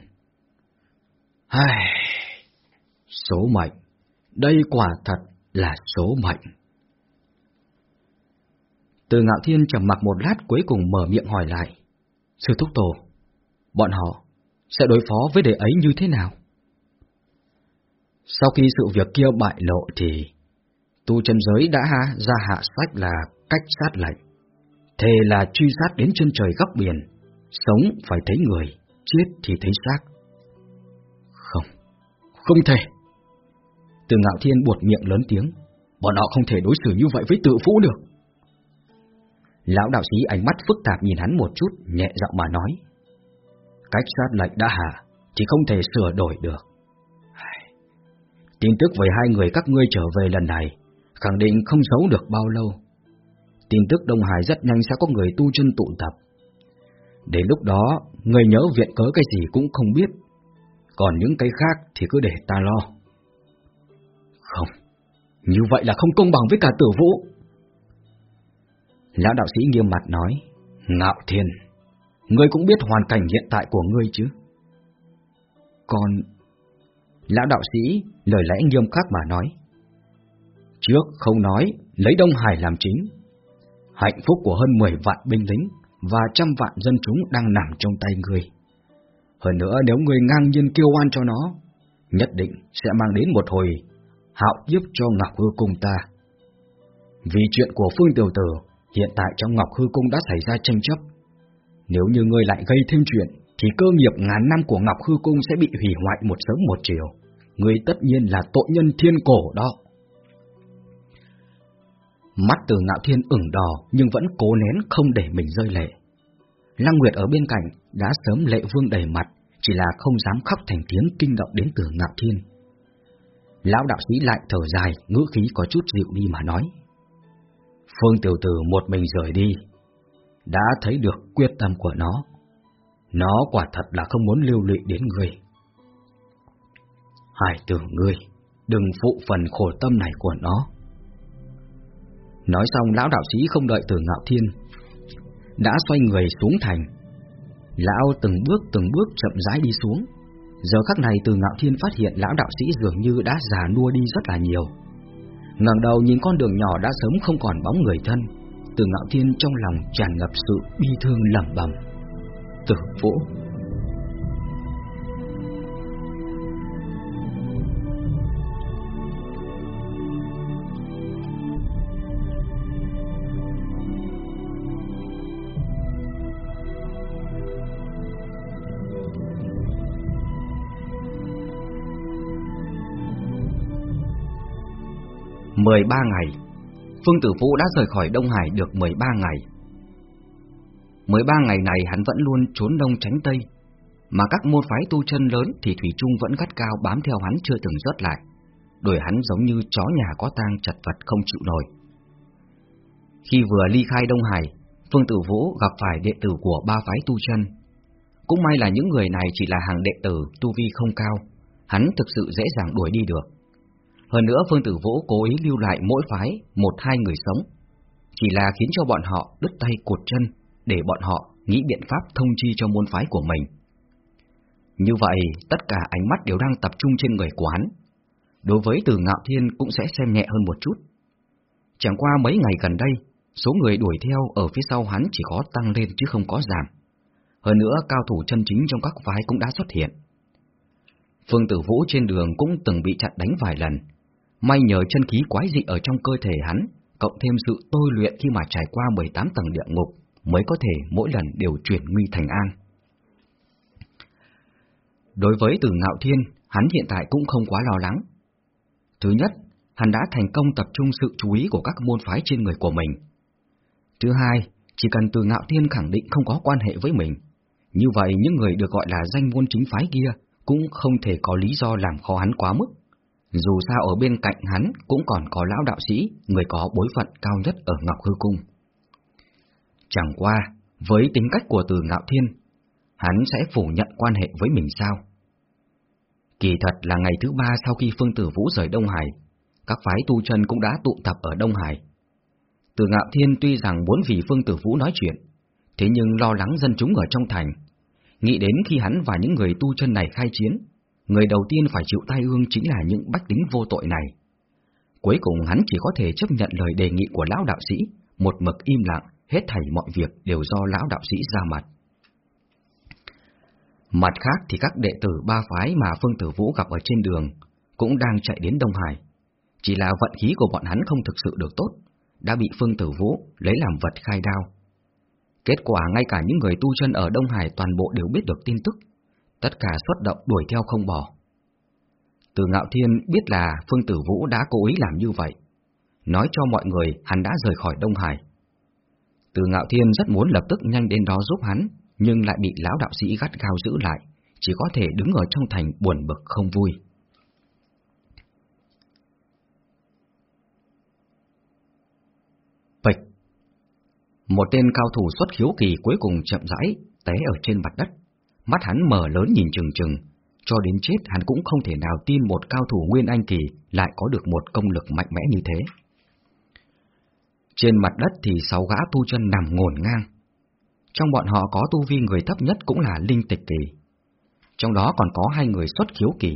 Speaker 1: Ai... Số mệnh. Đây quả thật là số mệnh. Từ ngạo thiên trầm mặc một lát cuối cùng mở miệng hỏi lại. Sư thúc tổ, bọn họ sẽ đối phó với đệ ấy như thế nào? Sau khi sự việc kia bại lộ thì tu chân giới đã ra hạ sách là cách sát lệnh. Thề là truy sát đến chân trời góc biển, sống phải thấy người, chết thì thấy xác. Không, không thể. Từ ngạo thiên buột miệng lớn tiếng, bọn họ không thể đối xử như vậy với tự vũ được. Lão đạo sĩ ánh mắt phức tạp nhìn hắn một chút, nhẹ giọng mà nói. Cách sát lệnh đã hạ, thì không thể sửa đổi được. Tin tức về hai người các ngươi trở về lần này, khẳng định không giấu được bao lâu. Tin tức Đông Hải rất nhanh sẽ có người tu chân tụ tập. Đến lúc đó, người nhớ viện cớ cái gì cũng không biết. Còn những cái khác thì cứ để ta lo. Không, như vậy là không công bằng với cả tử vũ. Lão đạo sĩ nghiêm mặt nói, Ngạo Thiên, ngươi cũng biết hoàn cảnh hiện tại của ngươi chứ. Còn... Lão đạo sĩ lời lẽ nghiêm khắc mà nói, Trước không nói, lấy Đông Hải làm chính. Hạnh phúc của hơn 10 vạn binh lính và trăm vạn dân chúng đang nằm trong tay người Hơn nữa nếu người ngang nhiên kêu oan cho nó, nhất định sẽ mang đến một hồi hạo kiếp cho Ngọc Hư Cung ta. Vì chuyện của Phương Tiểu Tử, hiện tại trong Ngọc Hư Cung đã xảy ra tranh chấp. Nếu như ngươi lại gây thêm chuyện, thì cơ nghiệp ngàn năm của Ngọc Hư Cung sẽ bị hủy hoại một sớm một chiều. Ngươi tất nhiên là tội nhân thiên cổ đó. Mắt từ ngạo thiên ửng đỏ nhưng vẫn cố nén không để mình rơi lệ. Lăng Nguyệt ở bên cạnh đã sớm lệ vương đầy mặt, chỉ là không dám khóc thành tiếng kinh động đến từ ngạo thiên. Lão đạo sĩ lại thở dài, ngữ khí có chút dịu đi mà nói. Phương tiểu tử một mình rời đi, đã thấy được quyết tâm của nó. Nó quả thật là không muốn lưu lụy đến người. Hải tử ngươi, đừng phụ phần khổ tâm này của nó. Nói xong lão đạo sĩ không đợi từ ngạo thiên Đã xoay người xuống thành Lão từng bước từng bước chậm rãi đi xuống Giờ khắc này từ ngạo thiên phát hiện lão đạo sĩ dường như đã già nua đi rất là nhiều ngẩng đầu nhìn con đường nhỏ đã sớm không còn bóng người thân Từ ngạo thiên trong lòng tràn ngập sự bi thương lẩm bẩm tử vũ. Mười ba ngày, Phương Tử Vũ đã rời khỏi Đông Hải được 13 ngày. 13 ngày này hắn vẫn luôn trốn đông tránh tây. Mà các môn phái tu chân lớn thì Thủy Trung vẫn gắt cao bám theo hắn chưa từng rớt lại. Đuổi hắn giống như chó nhà có tang chật vật không chịu nổi. Khi vừa ly khai Đông Hải Phương Tử Vũ gặp phải đệ tử của ba phái tu chân. Cũng may là những người này chỉ là hàng đệ tử tu vi không cao. Hắn thực sự dễ dàng đuổi đi được. Hơn nữa Phương Tử Vũ cố ý lưu lại mỗi phái một hai người sống, chỉ là khiến cho bọn họ đứt tay cột chân để bọn họ nghĩ biện pháp thông chi cho môn phái của mình. Như vậy, tất cả ánh mắt đều đang tập trung trên người quán. Đối với Từ Ngạo Thiên cũng sẽ xem nhẹ hơn một chút. Chẳng qua mấy ngày gần đây, số người đuổi theo ở phía sau hắn chỉ có tăng lên chứ không có giảm. Hơn nữa, cao thủ chân chính trong các phái cũng đã xuất hiện. Phương Tử Vũ trên đường cũng từng bị chặn đánh vài lần, May nhờ chân khí quái dị ở trong cơ thể hắn, cộng thêm sự tôi luyện khi mà trải qua 18 tầng địa ngục, mới có thể mỗi lần đều chuyển nguy thành an. Đối với từ ngạo thiên, hắn hiện tại cũng không quá lo lắng. Thứ nhất, hắn đã thành công tập trung sự chú ý của các môn phái trên người của mình. Thứ hai, chỉ cần từ ngạo thiên khẳng định không có quan hệ với mình, như vậy những người được gọi là danh môn chính phái kia cũng không thể có lý do làm khó hắn quá mức. Dù sao ở bên cạnh hắn cũng còn có lão đạo sĩ, người có bối phận cao nhất ở Ngọc Hư Cung. Chẳng qua, với tính cách của từ Ngạo Thiên, hắn sẽ phủ nhận quan hệ với mình sao? Kỳ thật là ngày thứ ba sau khi Phương Tử Vũ rời Đông Hải, các phái tu chân cũng đã tụ tập ở Đông Hải. Từ Ngạo Thiên tuy rằng muốn vì Phương Tử Vũ nói chuyện, thế nhưng lo lắng dân chúng ở trong thành, nghĩ đến khi hắn và những người tu chân này khai chiến, người đầu tiên phải chịu tai ương chính là những bách tính vô tội này. Cuối cùng hắn chỉ có thể chấp nhận lời đề nghị của lão đạo sĩ, một mực im lặng, hết thảy mọi việc đều do lão đạo sĩ ra mặt. Mặt khác thì các đệ tử ba phái mà Phương Tử Vũ gặp ở trên đường cũng đang chạy đến Đông Hải. Chỉ là vận khí của bọn hắn không thực sự được tốt, đã bị Phương Tử Vũ lấy làm vật khai đao. Kết quả ngay cả những người tu chân ở Đông Hải toàn bộ đều biết được tin tức, tất cả xuất động đuổi theo không bỏ. Từ Ngạo Thiên biết là Phương Tử Vũ đã cố ý làm như vậy, nói cho mọi người hắn đã rời khỏi Đông Hải. Từ Ngạo Thiên rất muốn lập tức nhanh đến đó giúp hắn, nhưng lại bị lão đạo sĩ gắt gao giữ lại, chỉ có thể đứng ở trong thành buồn bực không vui. Bịch Một tên cao thủ xuất khiếu kỳ cuối cùng chậm rãi, té ở trên mặt đất. Mắt hắn mở lớn nhìn chừng chừng, cho đến chết hắn cũng không thể nào tin một cao thủ Nguyên Anh Kỳ lại có được một công lực mạnh mẽ như thế. Trên mặt đất thì sáu gã tu chân nằm ngổn ngang. Trong bọn họ có tu vi người thấp nhất cũng là linh tịch kỳ. Trong đó còn có hai người xuất khiếu kỳ.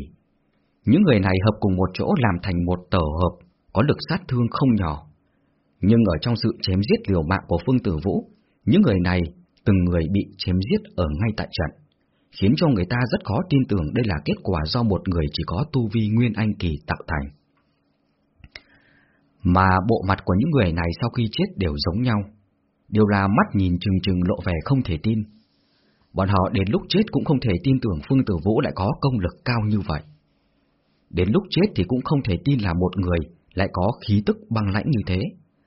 Speaker 1: Những người này hợp cùng một chỗ làm thành một tổ hợp, có lực sát thương không nhỏ. Nhưng ở trong sự chém giết liều mạng của Phương Tử Vũ, những người này từng người bị chém giết ở ngay tại trận khiến cho người ta rất khó tin tưởng đây là kết quả do một người chỉ có tu vi nguyên anh kỳ tạo thành. Mà bộ mặt của những người này sau khi chết đều giống nhau, đều là mắt nhìn chừng chừng lộ vẻ không thể tin. Bọn họ đến lúc chết cũng không thể tin tưởng Phương Tử Vũ lại có công lực cao như vậy. Đến lúc chết thì cũng không thể tin là một người lại có khí tức băng lãnh như thế,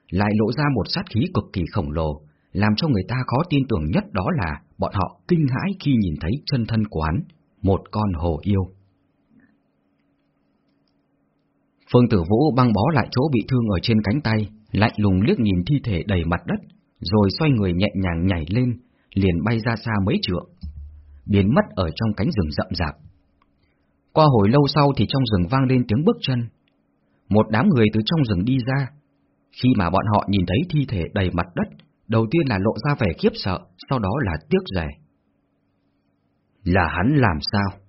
Speaker 1: lại lộ ra một sát khí cực kỳ khổng lồ, làm cho người ta khó tin tưởng nhất đó là bọn họ kinh hãi khi nhìn thấy chân thân của hắn, một con hồ yêu. Phương Tử Vũ băng bó lại chỗ bị thương ở trên cánh tay, lạnh lùng liếc nhìn thi thể đầy mặt đất, rồi xoay người nhẹ nhàng nhảy lên, liền bay ra xa mấy trượng, biến mất ở trong cánh rừng rậm rạp. Qua hồi lâu sau thì trong rừng vang lên tiếng bước chân. Một đám người từ trong rừng đi ra. Khi mà bọn họ nhìn thấy thi thể đầy mặt đất, đầu tiên là lộ ra vẻ khiếp sợ, sau đó là tiếc rẻ. Là hắn làm sao?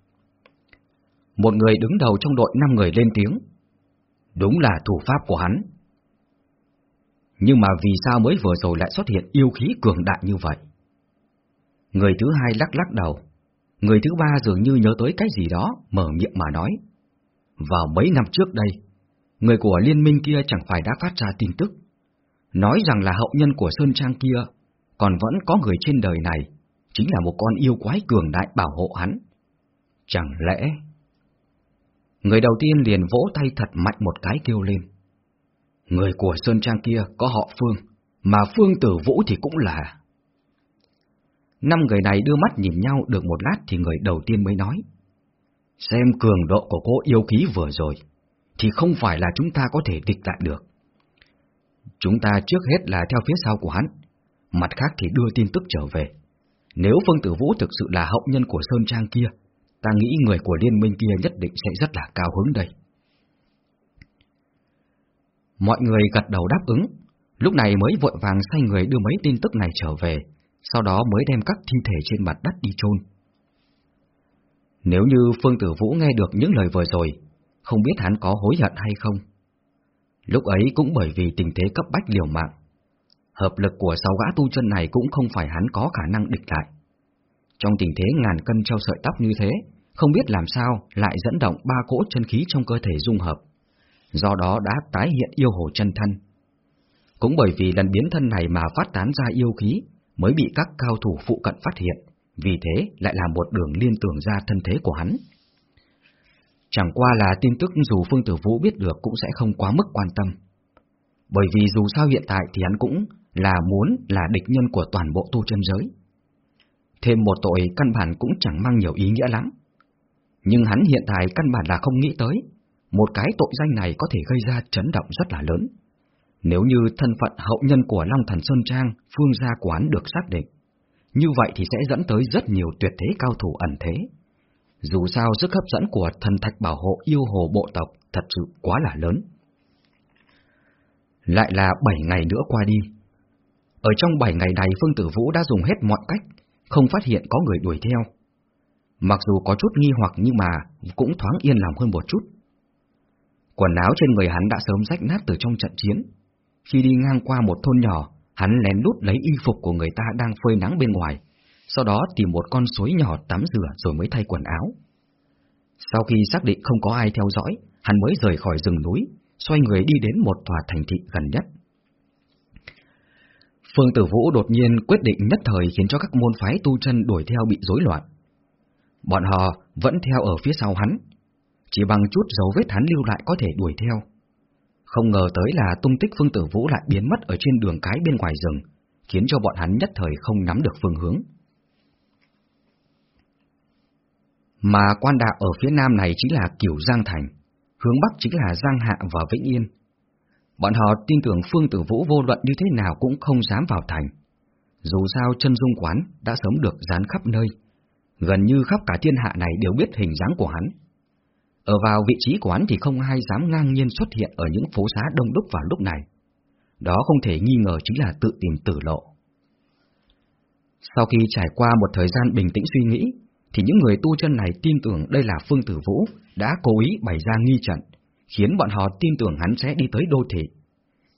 Speaker 1: Một người đứng đầu trong đội năm người lên tiếng. Đúng là thủ pháp của hắn. Nhưng mà vì sao mới vừa rồi lại xuất hiện yêu khí cường đại như vậy? Người thứ hai lắc lắc đầu. Người thứ ba dường như nhớ tới cái gì đó, mở miệng mà nói. Vào mấy năm trước đây, người của liên minh kia chẳng phải đã phát ra tin tức nói rằng là hậu nhân của Sơn Trang kia, còn vẫn có người trên đời này, chính là một con yêu quái cường đại bảo hộ hắn. Chẳng lẽ... Người đầu tiên liền vỗ tay thật mạnh một cái kêu lên. Người của Sơn Trang kia có họ Phương, mà Phương Tử Vũ thì cũng là... Năm người này đưa mắt nhìn nhau được một lát thì người đầu tiên mới nói. Xem cường độ của cô yêu khí vừa rồi, thì không phải là chúng ta có thể địch lại được. Chúng ta trước hết là theo phía sau của hắn, mặt khác thì đưa tin tức trở về. Nếu Phương Tử Vũ thực sự là hậu nhân của Sơn Trang kia, ta nghĩ người của liên minh kia nhất định sẽ rất là cao hứng đây. Mọi người gật đầu đáp ứng, lúc này mới vội vàng sai người đưa mấy tin tức này trở về, sau đó mới đem các thi thể trên mặt đất đi chôn. Nếu như Phương Tử Vũ nghe được những lời vừa rồi, không biết hắn có hối hận hay không. Lúc ấy cũng bởi vì tình thế cấp bách liều mạng, hợp lực của sáu gã tu chân này cũng không phải hắn có khả năng địch lại. Trong tình thế ngàn cân treo sợi tóc như thế, không biết làm sao lại dẫn động ba cỗ chân khí trong cơ thể dung hợp, do đó đã tái hiện yêu hồ chân thân. Cũng bởi vì lần biến thân này mà phát tán ra yêu khí, mới bị các cao thủ phụ cận phát hiện, vì thế lại là một đường liên tưởng ra thân thế của hắn. Chẳng qua là tin tức dù Phương Tử Vũ biết được cũng sẽ không quá mức quan tâm. Bởi vì dù sao hiện tại thì hắn cũng là muốn là địch nhân của toàn bộ tu chân giới. Thêm một tội căn bản cũng chẳng mang nhiều ý nghĩa lắm. Nhưng hắn hiện tại căn bản là không nghĩ tới, một cái tội danh này có thể gây ra chấn động rất là lớn. Nếu như thân phận hậu nhân của Long Thần Sơn Trang, phương gia quán được xác định, như vậy thì sẽ dẫn tới rất nhiều tuyệt thế cao thủ ẩn thế. Dù sao sức hấp dẫn của thần thạch bảo hộ yêu hồ bộ tộc thật sự quá là lớn. Lại là bảy ngày nữa qua đi. Ở trong bảy ngày này Phương Tử Vũ đã dùng hết mọi cách, không phát hiện có người đuổi theo. Mặc dù có chút nghi hoặc nhưng mà cũng thoáng yên lòng hơn một chút. Quần áo trên người hắn đã sớm rách nát từ trong trận chiến. Khi đi ngang qua một thôn nhỏ, hắn lén lút lấy y phục của người ta đang phơi nắng bên ngoài, sau đó tìm một con suối nhỏ tắm rửa rồi mới thay quần áo. Sau khi xác định không có ai theo dõi, hắn mới rời khỏi rừng núi, xoay người đi đến một tòa thành thị gần nhất. Phương Tử Vũ đột nhiên quyết định nhất thời khiến cho các môn phái tu chân đuổi theo bị rối loạn. Bọn họ vẫn theo ở phía sau hắn, chỉ bằng chút dấu vết hắn lưu lại có thể đuổi theo. Không ngờ tới là tung tích Phương Tử Vũ lại biến mất ở trên đường cái bên ngoài rừng, khiến cho bọn hắn nhất thời không nắm được phương hướng. Mà quan đạo ở phía nam này chính là Kiểu Giang Thành, hướng bắc chính là Giang Hạ và Vĩnh Yên. Bọn họ tin tưởng Phương Tử Vũ vô luận như thế nào cũng không dám vào thành. Dù sao chân dung quán đã sớm được dán khắp nơi, gần như khắp cả thiên hạ này đều biết hình dáng của hắn. Ở vào vị trí của hắn thì không ai dám ngang nhiên xuất hiện ở những phố xá đông đúc vào lúc này. Đó không thể nghi ngờ chính là tự tìm tử lộ. Sau khi trải qua một thời gian bình tĩnh suy nghĩ, thì những người tu chân này tin tưởng đây là Phương Tử Vũ đã cố ý bày ra nghi trận, khiến bọn họ tin tưởng hắn sẽ đi tới đô thị.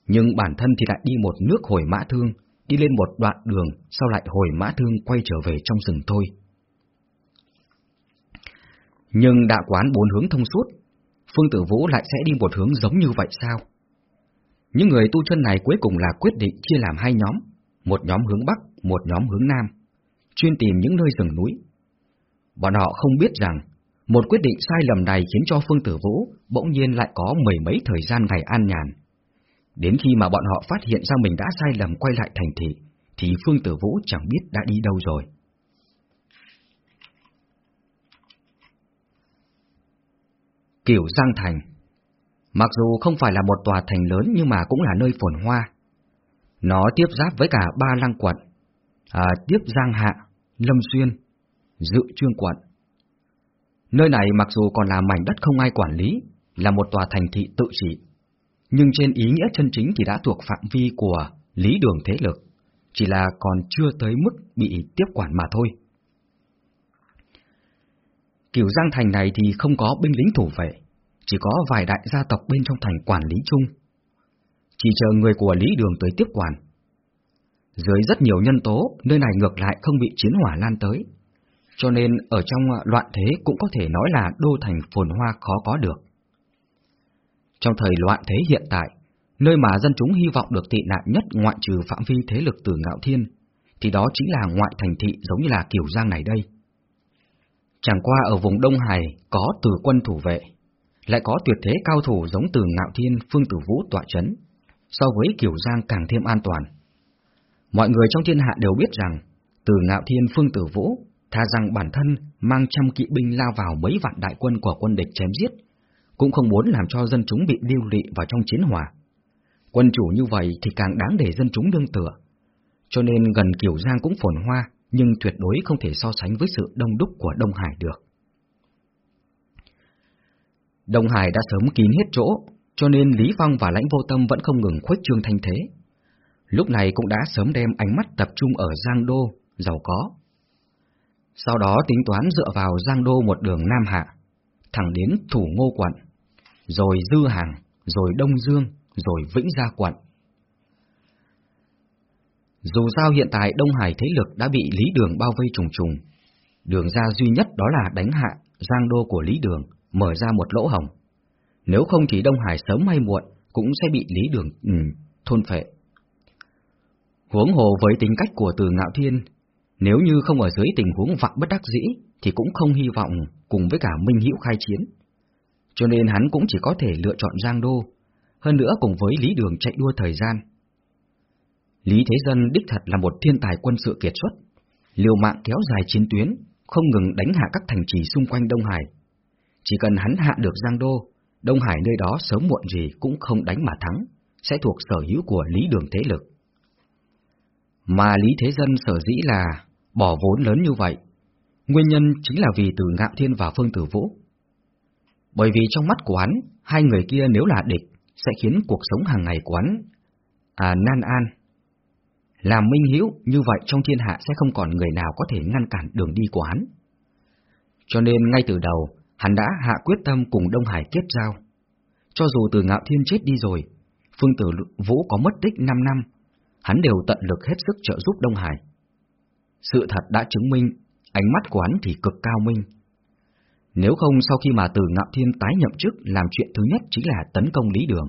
Speaker 1: Nhưng bản thân thì lại đi một nước hồi mã thương, đi lên một đoạn đường, sau lại hồi mã thương quay trở về trong rừng thôi. Nhưng đạo quán bốn hướng thông suốt, Phương Tử Vũ lại sẽ đi một hướng giống như vậy sao? Những người tu chân này cuối cùng là quyết định chia làm hai nhóm, một nhóm hướng Bắc, một nhóm hướng Nam, chuyên tìm những nơi rừng núi. Bọn họ không biết rằng, một quyết định sai lầm này khiến cho Phương Tử Vũ bỗng nhiên lại có mười mấy thời gian ngày an nhàn. Đến khi mà bọn họ phát hiện ra mình đã sai lầm quay lại thành thị, thì Phương Tử Vũ chẳng biết đã đi đâu rồi. Kiểu Giang Thành Mặc dù không phải là một tòa thành lớn nhưng mà cũng là nơi phồn hoa. Nó tiếp giáp với cả ba lăng quận, à, tiếp Giang Hạ, Lâm Xuyên, Dự Trương quận. Nơi này mặc dù còn là mảnh đất không ai quản lý, là một tòa thành thị tự trị, nhưng trên ý nghĩa chân chính thì đã thuộc phạm vi của lý đường thế lực, chỉ là còn chưa tới mức bị tiếp quản mà thôi. Kiểu Giang Thành này thì không có binh lính thủ vệ, chỉ có vài đại gia tộc bên trong thành quản lý chung. Chỉ chờ người của Lý Đường tới tiếp quản. Dưới rất nhiều nhân tố, nơi này ngược lại không bị chiến hỏa lan tới, cho nên ở trong loạn thế cũng có thể nói là đô thành phồn hoa khó có được. Trong thời loạn thế hiện tại, nơi mà dân chúng hy vọng được tị nạn nhất ngoại trừ phạm vi thế lực từ ngạo thiên, thì đó chính là ngoại thành thị giống như là Kiều Giang này đây. Chẳng qua ở vùng Đông Hải có từ quân thủ vệ, lại có tuyệt thế cao thủ giống từ Ngạo Thiên Phương Tử Vũ tọa chấn, so với Kiều Giang càng thêm an toàn. Mọi người trong thiên hạ đều biết rằng, từ ngạo thiên phương tử vũ, tha rằng bản thân mang trăm kỵ binh lao vào mấy vạn đại quân của quân địch chém giết, cũng không muốn làm cho dân chúng bị điêu lị vào trong chiến hòa. Quân chủ như vậy thì càng đáng để dân chúng đương tựa. Cho nên gần Kiều Giang cũng phồn hoa, nhưng tuyệt đối không thể so sánh với sự đông đúc của Đông Hải được. Đông Hải đã sớm kín hết chỗ, cho nên Lý Phong và Lãnh Vô Tâm vẫn không ngừng khuếch trương thanh thế. Lúc này cũng đã sớm đem ánh mắt tập trung ở Giang Đô, giàu có. Sau đó tính toán dựa vào Giang Đô một đường Nam Hạ, thẳng đến Thủ Ngô quận, rồi Dư Hàng, rồi Đông Dương, rồi Vĩnh Gia quận. Dù sao hiện tại Đông Hải thế lực đã bị Lý Đường bao vây trùng trùng, đường ra duy nhất đó là đánh hạ Giang Đô của Lý Đường, mở ra một lỗ hồng. Nếu không thì Đông Hải sớm hay muộn cũng sẽ bị Lý Đường ừ, thôn phệ. Huống hồ với tính cách của Từ Ngạo Thiên, nếu như không ở dưới tình huống vạn bất đắc dĩ, thì cũng không hy vọng cùng với cả Minh Hữu khai chiến. Cho nên hắn cũng chỉ có thể lựa chọn Giang Đô, hơn nữa cùng với Lý Đường chạy đua thời gian. Lý Thế Dân đích thật là một thiên tài quân sự kiệt xuất, liều mạng kéo dài chiến tuyến, không ngừng đánh hạ các thành trì xung quanh Đông Hải. Chỉ cần hắn hạ được Giang Đô, Đông Hải nơi đó sớm muộn gì cũng không đánh mà thắng, sẽ thuộc sở hữu của Lý Đường thế lực. Mà Lý Thế Dân sở dĩ là bỏ vốn lớn như vậy, nguyên nhân chính là vì từ Ngạo Thiên và Phương Tử Vũ. Bởi vì trong mắt của hắn, hai người kia nếu là địch, sẽ khiến cuộc sống hàng ngày của hắn à, nan an. Làm minh hiểu như vậy trong thiên hạ sẽ không còn người nào có thể ngăn cản đường đi của hắn. Cho nên ngay từ đầu, hắn đã hạ quyết tâm cùng Đông Hải kết giao. Cho dù từ ngạo thiên chết đi rồi, Phương Tử Vũ có mất tích 5 năm, hắn đều tận lực hết sức trợ giúp Đông Hải. Sự thật đã chứng minh, ánh mắt của hắn thì cực cao minh. Nếu không sau khi mà từ ngạo thiên tái nhậm chức làm chuyện thứ nhất chính là tấn công Lý Đường.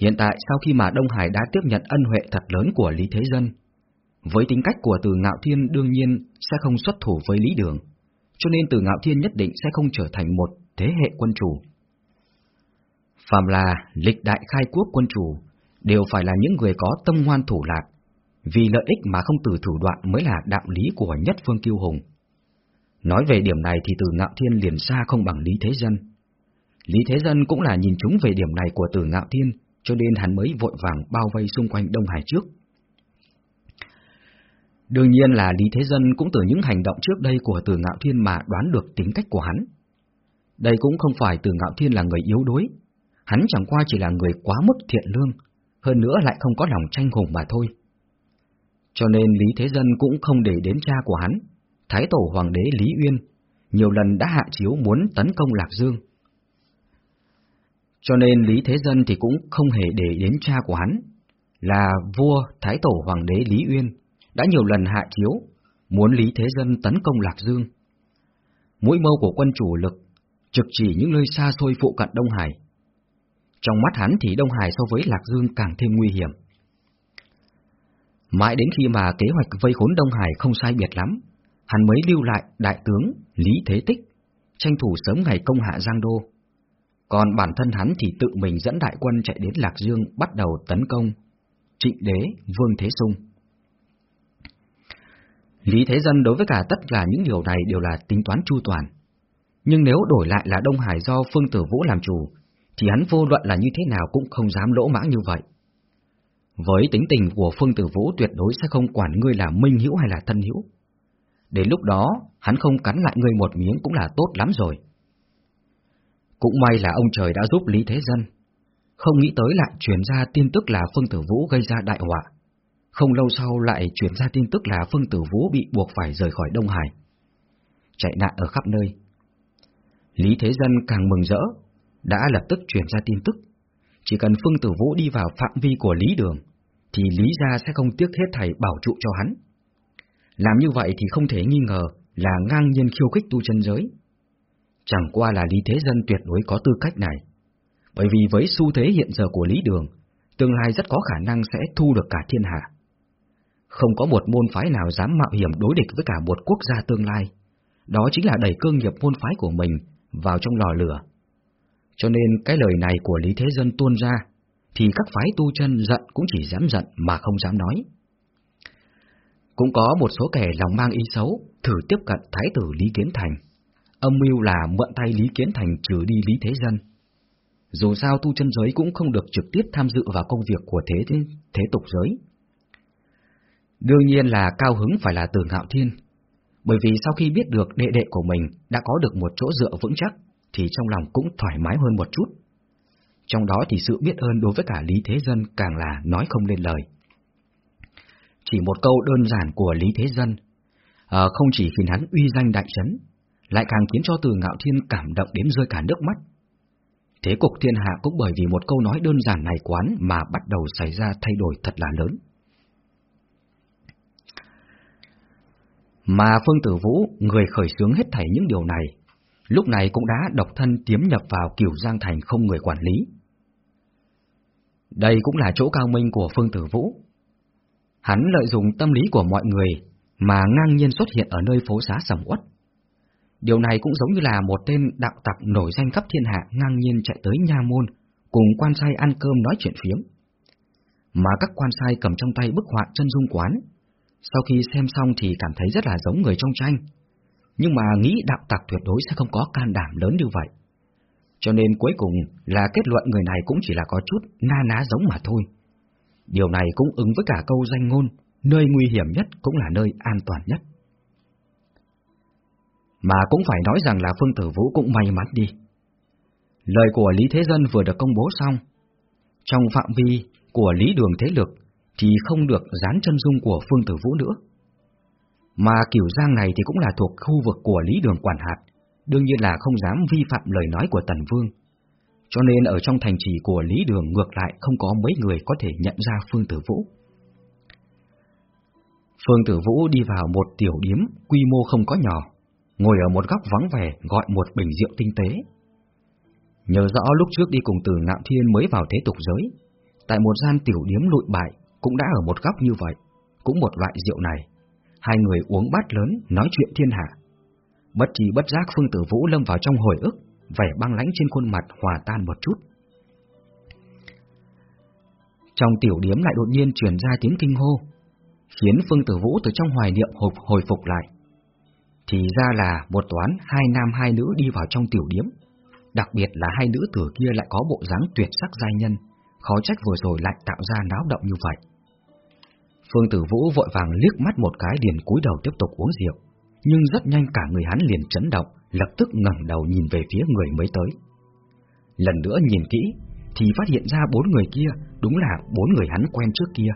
Speaker 1: Hiện tại sau khi mà Đông Hải đã tiếp nhận ân huệ thật lớn của Lý Thế Dân, với tính cách của từ ngạo thiên đương nhiên sẽ không xuất thủ với Lý Đường cho nên từ ngạo thiên nhất định sẽ không trở thành một thế hệ quân chủ. Phạm là lịch đại khai quốc quân chủ, đều phải là những người có tâm ngoan thủ lạc, vì lợi ích mà không từ thủ đoạn mới là đạo lý của nhất phương kiêu hùng. Nói về điểm này thì từ ngạo thiên liền xa không bằng Lý Thế Dân. Lý Thế Dân cũng là nhìn chúng về điểm này của từ ngạo thiên, cho nên hắn mới vội vàng bao vây xung quanh Đông Hải trước. Đương nhiên là Lý Thế Dân cũng từ những hành động trước đây của Từ Ngạo Thiên mà đoán được tính cách của hắn. Đây cũng không phải Từ Ngạo Thiên là người yếu đuối, hắn chẳng qua chỉ là người quá mức thiện lương, hơn nữa lại không có lòng tranh hùng mà thôi. Cho nên Lý Thế Dân cũng không để đến cha của hắn, Thái Tổ Hoàng đế Lý Uyên, nhiều lần đã hạ chiếu muốn tấn công Lạc Dương. Cho nên Lý Thế Dân thì cũng không hề để đến cha của hắn, là vua Thái Tổ Hoàng đế Lý Uyên, đã nhiều lần hạ chiếu, muốn Lý Thế Dân tấn công Lạc Dương. Mũi mâu của quân chủ lực trực chỉ những nơi xa xôi phụ cận Đông Hải. Trong mắt hắn thì Đông Hải so với Lạc Dương càng thêm nguy hiểm. Mãi đến khi mà kế hoạch vây khốn Đông Hải không sai biệt lắm, hắn mới lưu lại đại tướng Lý Thế Tích, tranh thủ sớm ngày công hạ Giang Đô. Còn bản thân hắn thì tự mình dẫn đại quân chạy đến Lạc Dương bắt đầu tấn công Trịnh Đế Vương Thế Sung. Lý Thế Dân đối với cả tất cả những điều này đều là tính toán chu toàn. Nhưng nếu đổi lại là Đông Hải do Phương Tử Vũ làm chủ, thì hắn vô luận là như thế nào cũng không dám lỗ mãng như vậy. Với tính tình của Phương Tử Vũ tuyệt đối sẽ không quản ngươi là minh hữu hay là thân hữu. Đến lúc đó, hắn không cắn lại ngươi một miếng cũng là tốt lắm rồi. Cũng may là ông trời đã giúp Lý Thế Dân. Không nghĩ tới lại truyền ra tin tức là Phương Tử Vũ gây ra đại họa. Không lâu sau lại chuyển ra tin tức là Phương Tử Vũ bị buộc phải rời khỏi Đông Hải. Chạy nạn ở khắp nơi. Lý Thế Dân càng mừng rỡ, đã lập tức chuyển ra tin tức. Chỉ cần Phương Tử Vũ đi vào phạm vi của Lý Đường, thì Lý Gia sẽ không tiếc hết thầy bảo trụ cho hắn. Làm như vậy thì không thể nghi ngờ là ngang nhiên khiêu khích tu chân giới. Chẳng qua là Lý Thế Dân tuyệt đối có tư cách này. Bởi vì với xu thế hiện giờ của Lý Đường, tương lai rất có khả năng sẽ thu được cả thiên hạ. Không có một môn phái nào dám mạo hiểm đối địch với cả một quốc gia tương lai. Đó chính là đẩy cơ nghiệp môn phái của mình vào trong lò lửa. Cho nên cái lời này của Lý Thế Dân tuôn ra, thì các phái tu chân giận cũng chỉ dám giận mà không dám nói. Cũng có một số kẻ lòng mang ý xấu, thử tiếp cận Thái tử Lý Kiến Thành. Âm mưu là mượn tay Lý Kiến Thành trừ đi Lý Thế Dân. Dù sao tu chân giới cũng không được trực tiếp tham dự vào công việc của thế thế tục giới. Đương nhiên là cao hứng phải là từ ngạo thiên, bởi vì sau khi biết được đệ đệ của mình đã có được một chỗ dựa vững chắc, thì trong lòng cũng thoải mái hơn một chút. Trong đó thì sự biết ơn đối với cả Lý Thế Dân càng là nói không lên lời. Chỉ một câu đơn giản của Lý Thế Dân, à, không chỉ khiến hắn uy danh đại chấn, lại càng khiến cho từ ngạo thiên cảm động đến rơi cả nước mắt. Thế cục thiên hạ cũng bởi vì một câu nói đơn giản này quán mà bắt đầu xảy ra thay đổi thật là lớn. Mà Phương Tử Vũ, người khởi xướng hết thảy những điều này, lúc này cũng đã độc thân tiếm nhập vào kiểu Giang Thành không người quản lý. Đây cũng là chỗ cao minh của Phương Tử Vũ. Hắn lợi dụng tâm lý của mọi người mà ngang nhiên xuất hiện ở nơi phố xá sầm uất. Điều này cũng giống như là một tên đạo tặc nổi danh khắp thiên hạ ngang nhiên chạy tới nha môn, cùng quan sai ăn cơm nói chuyện phiếm. Mà các quan sai cầm trong tay bức họa chân dung quán, sau khi xem xong thì cảm thấy rất là giống người trong tranh, nhưng mà nghĩ đạo tặc tuyệt đối sẽ không có can đảm lớn như vậy. Cho nên cuối cùng là kết luận người này cũng chỉ là có chút na ná giống mà thôi. Điều này cũng ứng với cả câu danh ngôn, nơi nguy hiểm nhất cũng là nơi an toàn nhất. Mà cũng phải nói rằng là Phương Tử Vũ cũng may mắn đi. Lời của Lý Thế Dân vừa được công bố xong. Trong phạm vi của Lý Đường Thế Lực thì không được dán chân dung của Phương Tử Vũ nữa. Mà kiểu giang này thì cũng là thuộc khu vực của Lý Đường quản hạt, đương nhiên là không dám vi phạm lời nói của Tần Vương. Cho nên ở trong thành trì của Lý Đường ngược lại không có mấy người có thể nhận ra Phương Tử Vũ. Phương Tử Vũ đi vào một tiểu điếm quy mô không có nhỏ, ngồi ở một góc vắng vẻ gọi một bình rượu tinh tế. Nhớ rõ lúc trước đi cùng từ Ngạo Thiên mới vào thế tục giới, tại một gian tiểu điếm lụi bại cũng đã ở một góc như vậy, cũng một loại rượu này. Hai người uống bát lớn, nói chuyện thiên hạ. Bất trí bất giác Phương Tử Vũ lâm vào trong hồi ức, vẻ băng lãnh trên khuôn mặt hòa tan một chút. Trong tiểu điếm lại đột nhiên truyền ra tiếng kinh hô, khiến Phương Tử Vũ từ trong hoài niệm hộp hồi phục lại. Thì ra là một toán hai nam hai nữ đi vào trong tiểu điếm, đặc biệt là hai nữ tử kia lại có bộ dáng tuyệt sắc giai nhân, khó trách vừa rồi lại tạo ra náo động như vậy. Phương Tử Vũ vội vàng liếc mắt một cái liền cúi đầu tiếp tục uống rượu, nhưng rất nhanh cả người hắn liền chấn động, lập tức ngẩng đầu nhìn về phía người mới tới. Lần nữa nhìn kỹ, thì phát hiện ra bốn người kia đúng là bốn người hắn quen trước kia.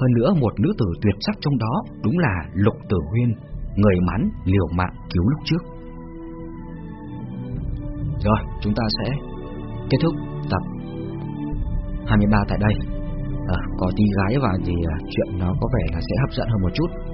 Speaker 1: Hơn nữa một nữ tử tuyệt sắc trong đó đúng là Lục Tử Huyên, người mắn liều mạng cứu lúc trước. Rồi, chúng ta sẽ kết thúc tập 23 tại đây à, có tí gái vào thì à, chuyện nó có vẻ là sẽ hấp dẫn hơn một chút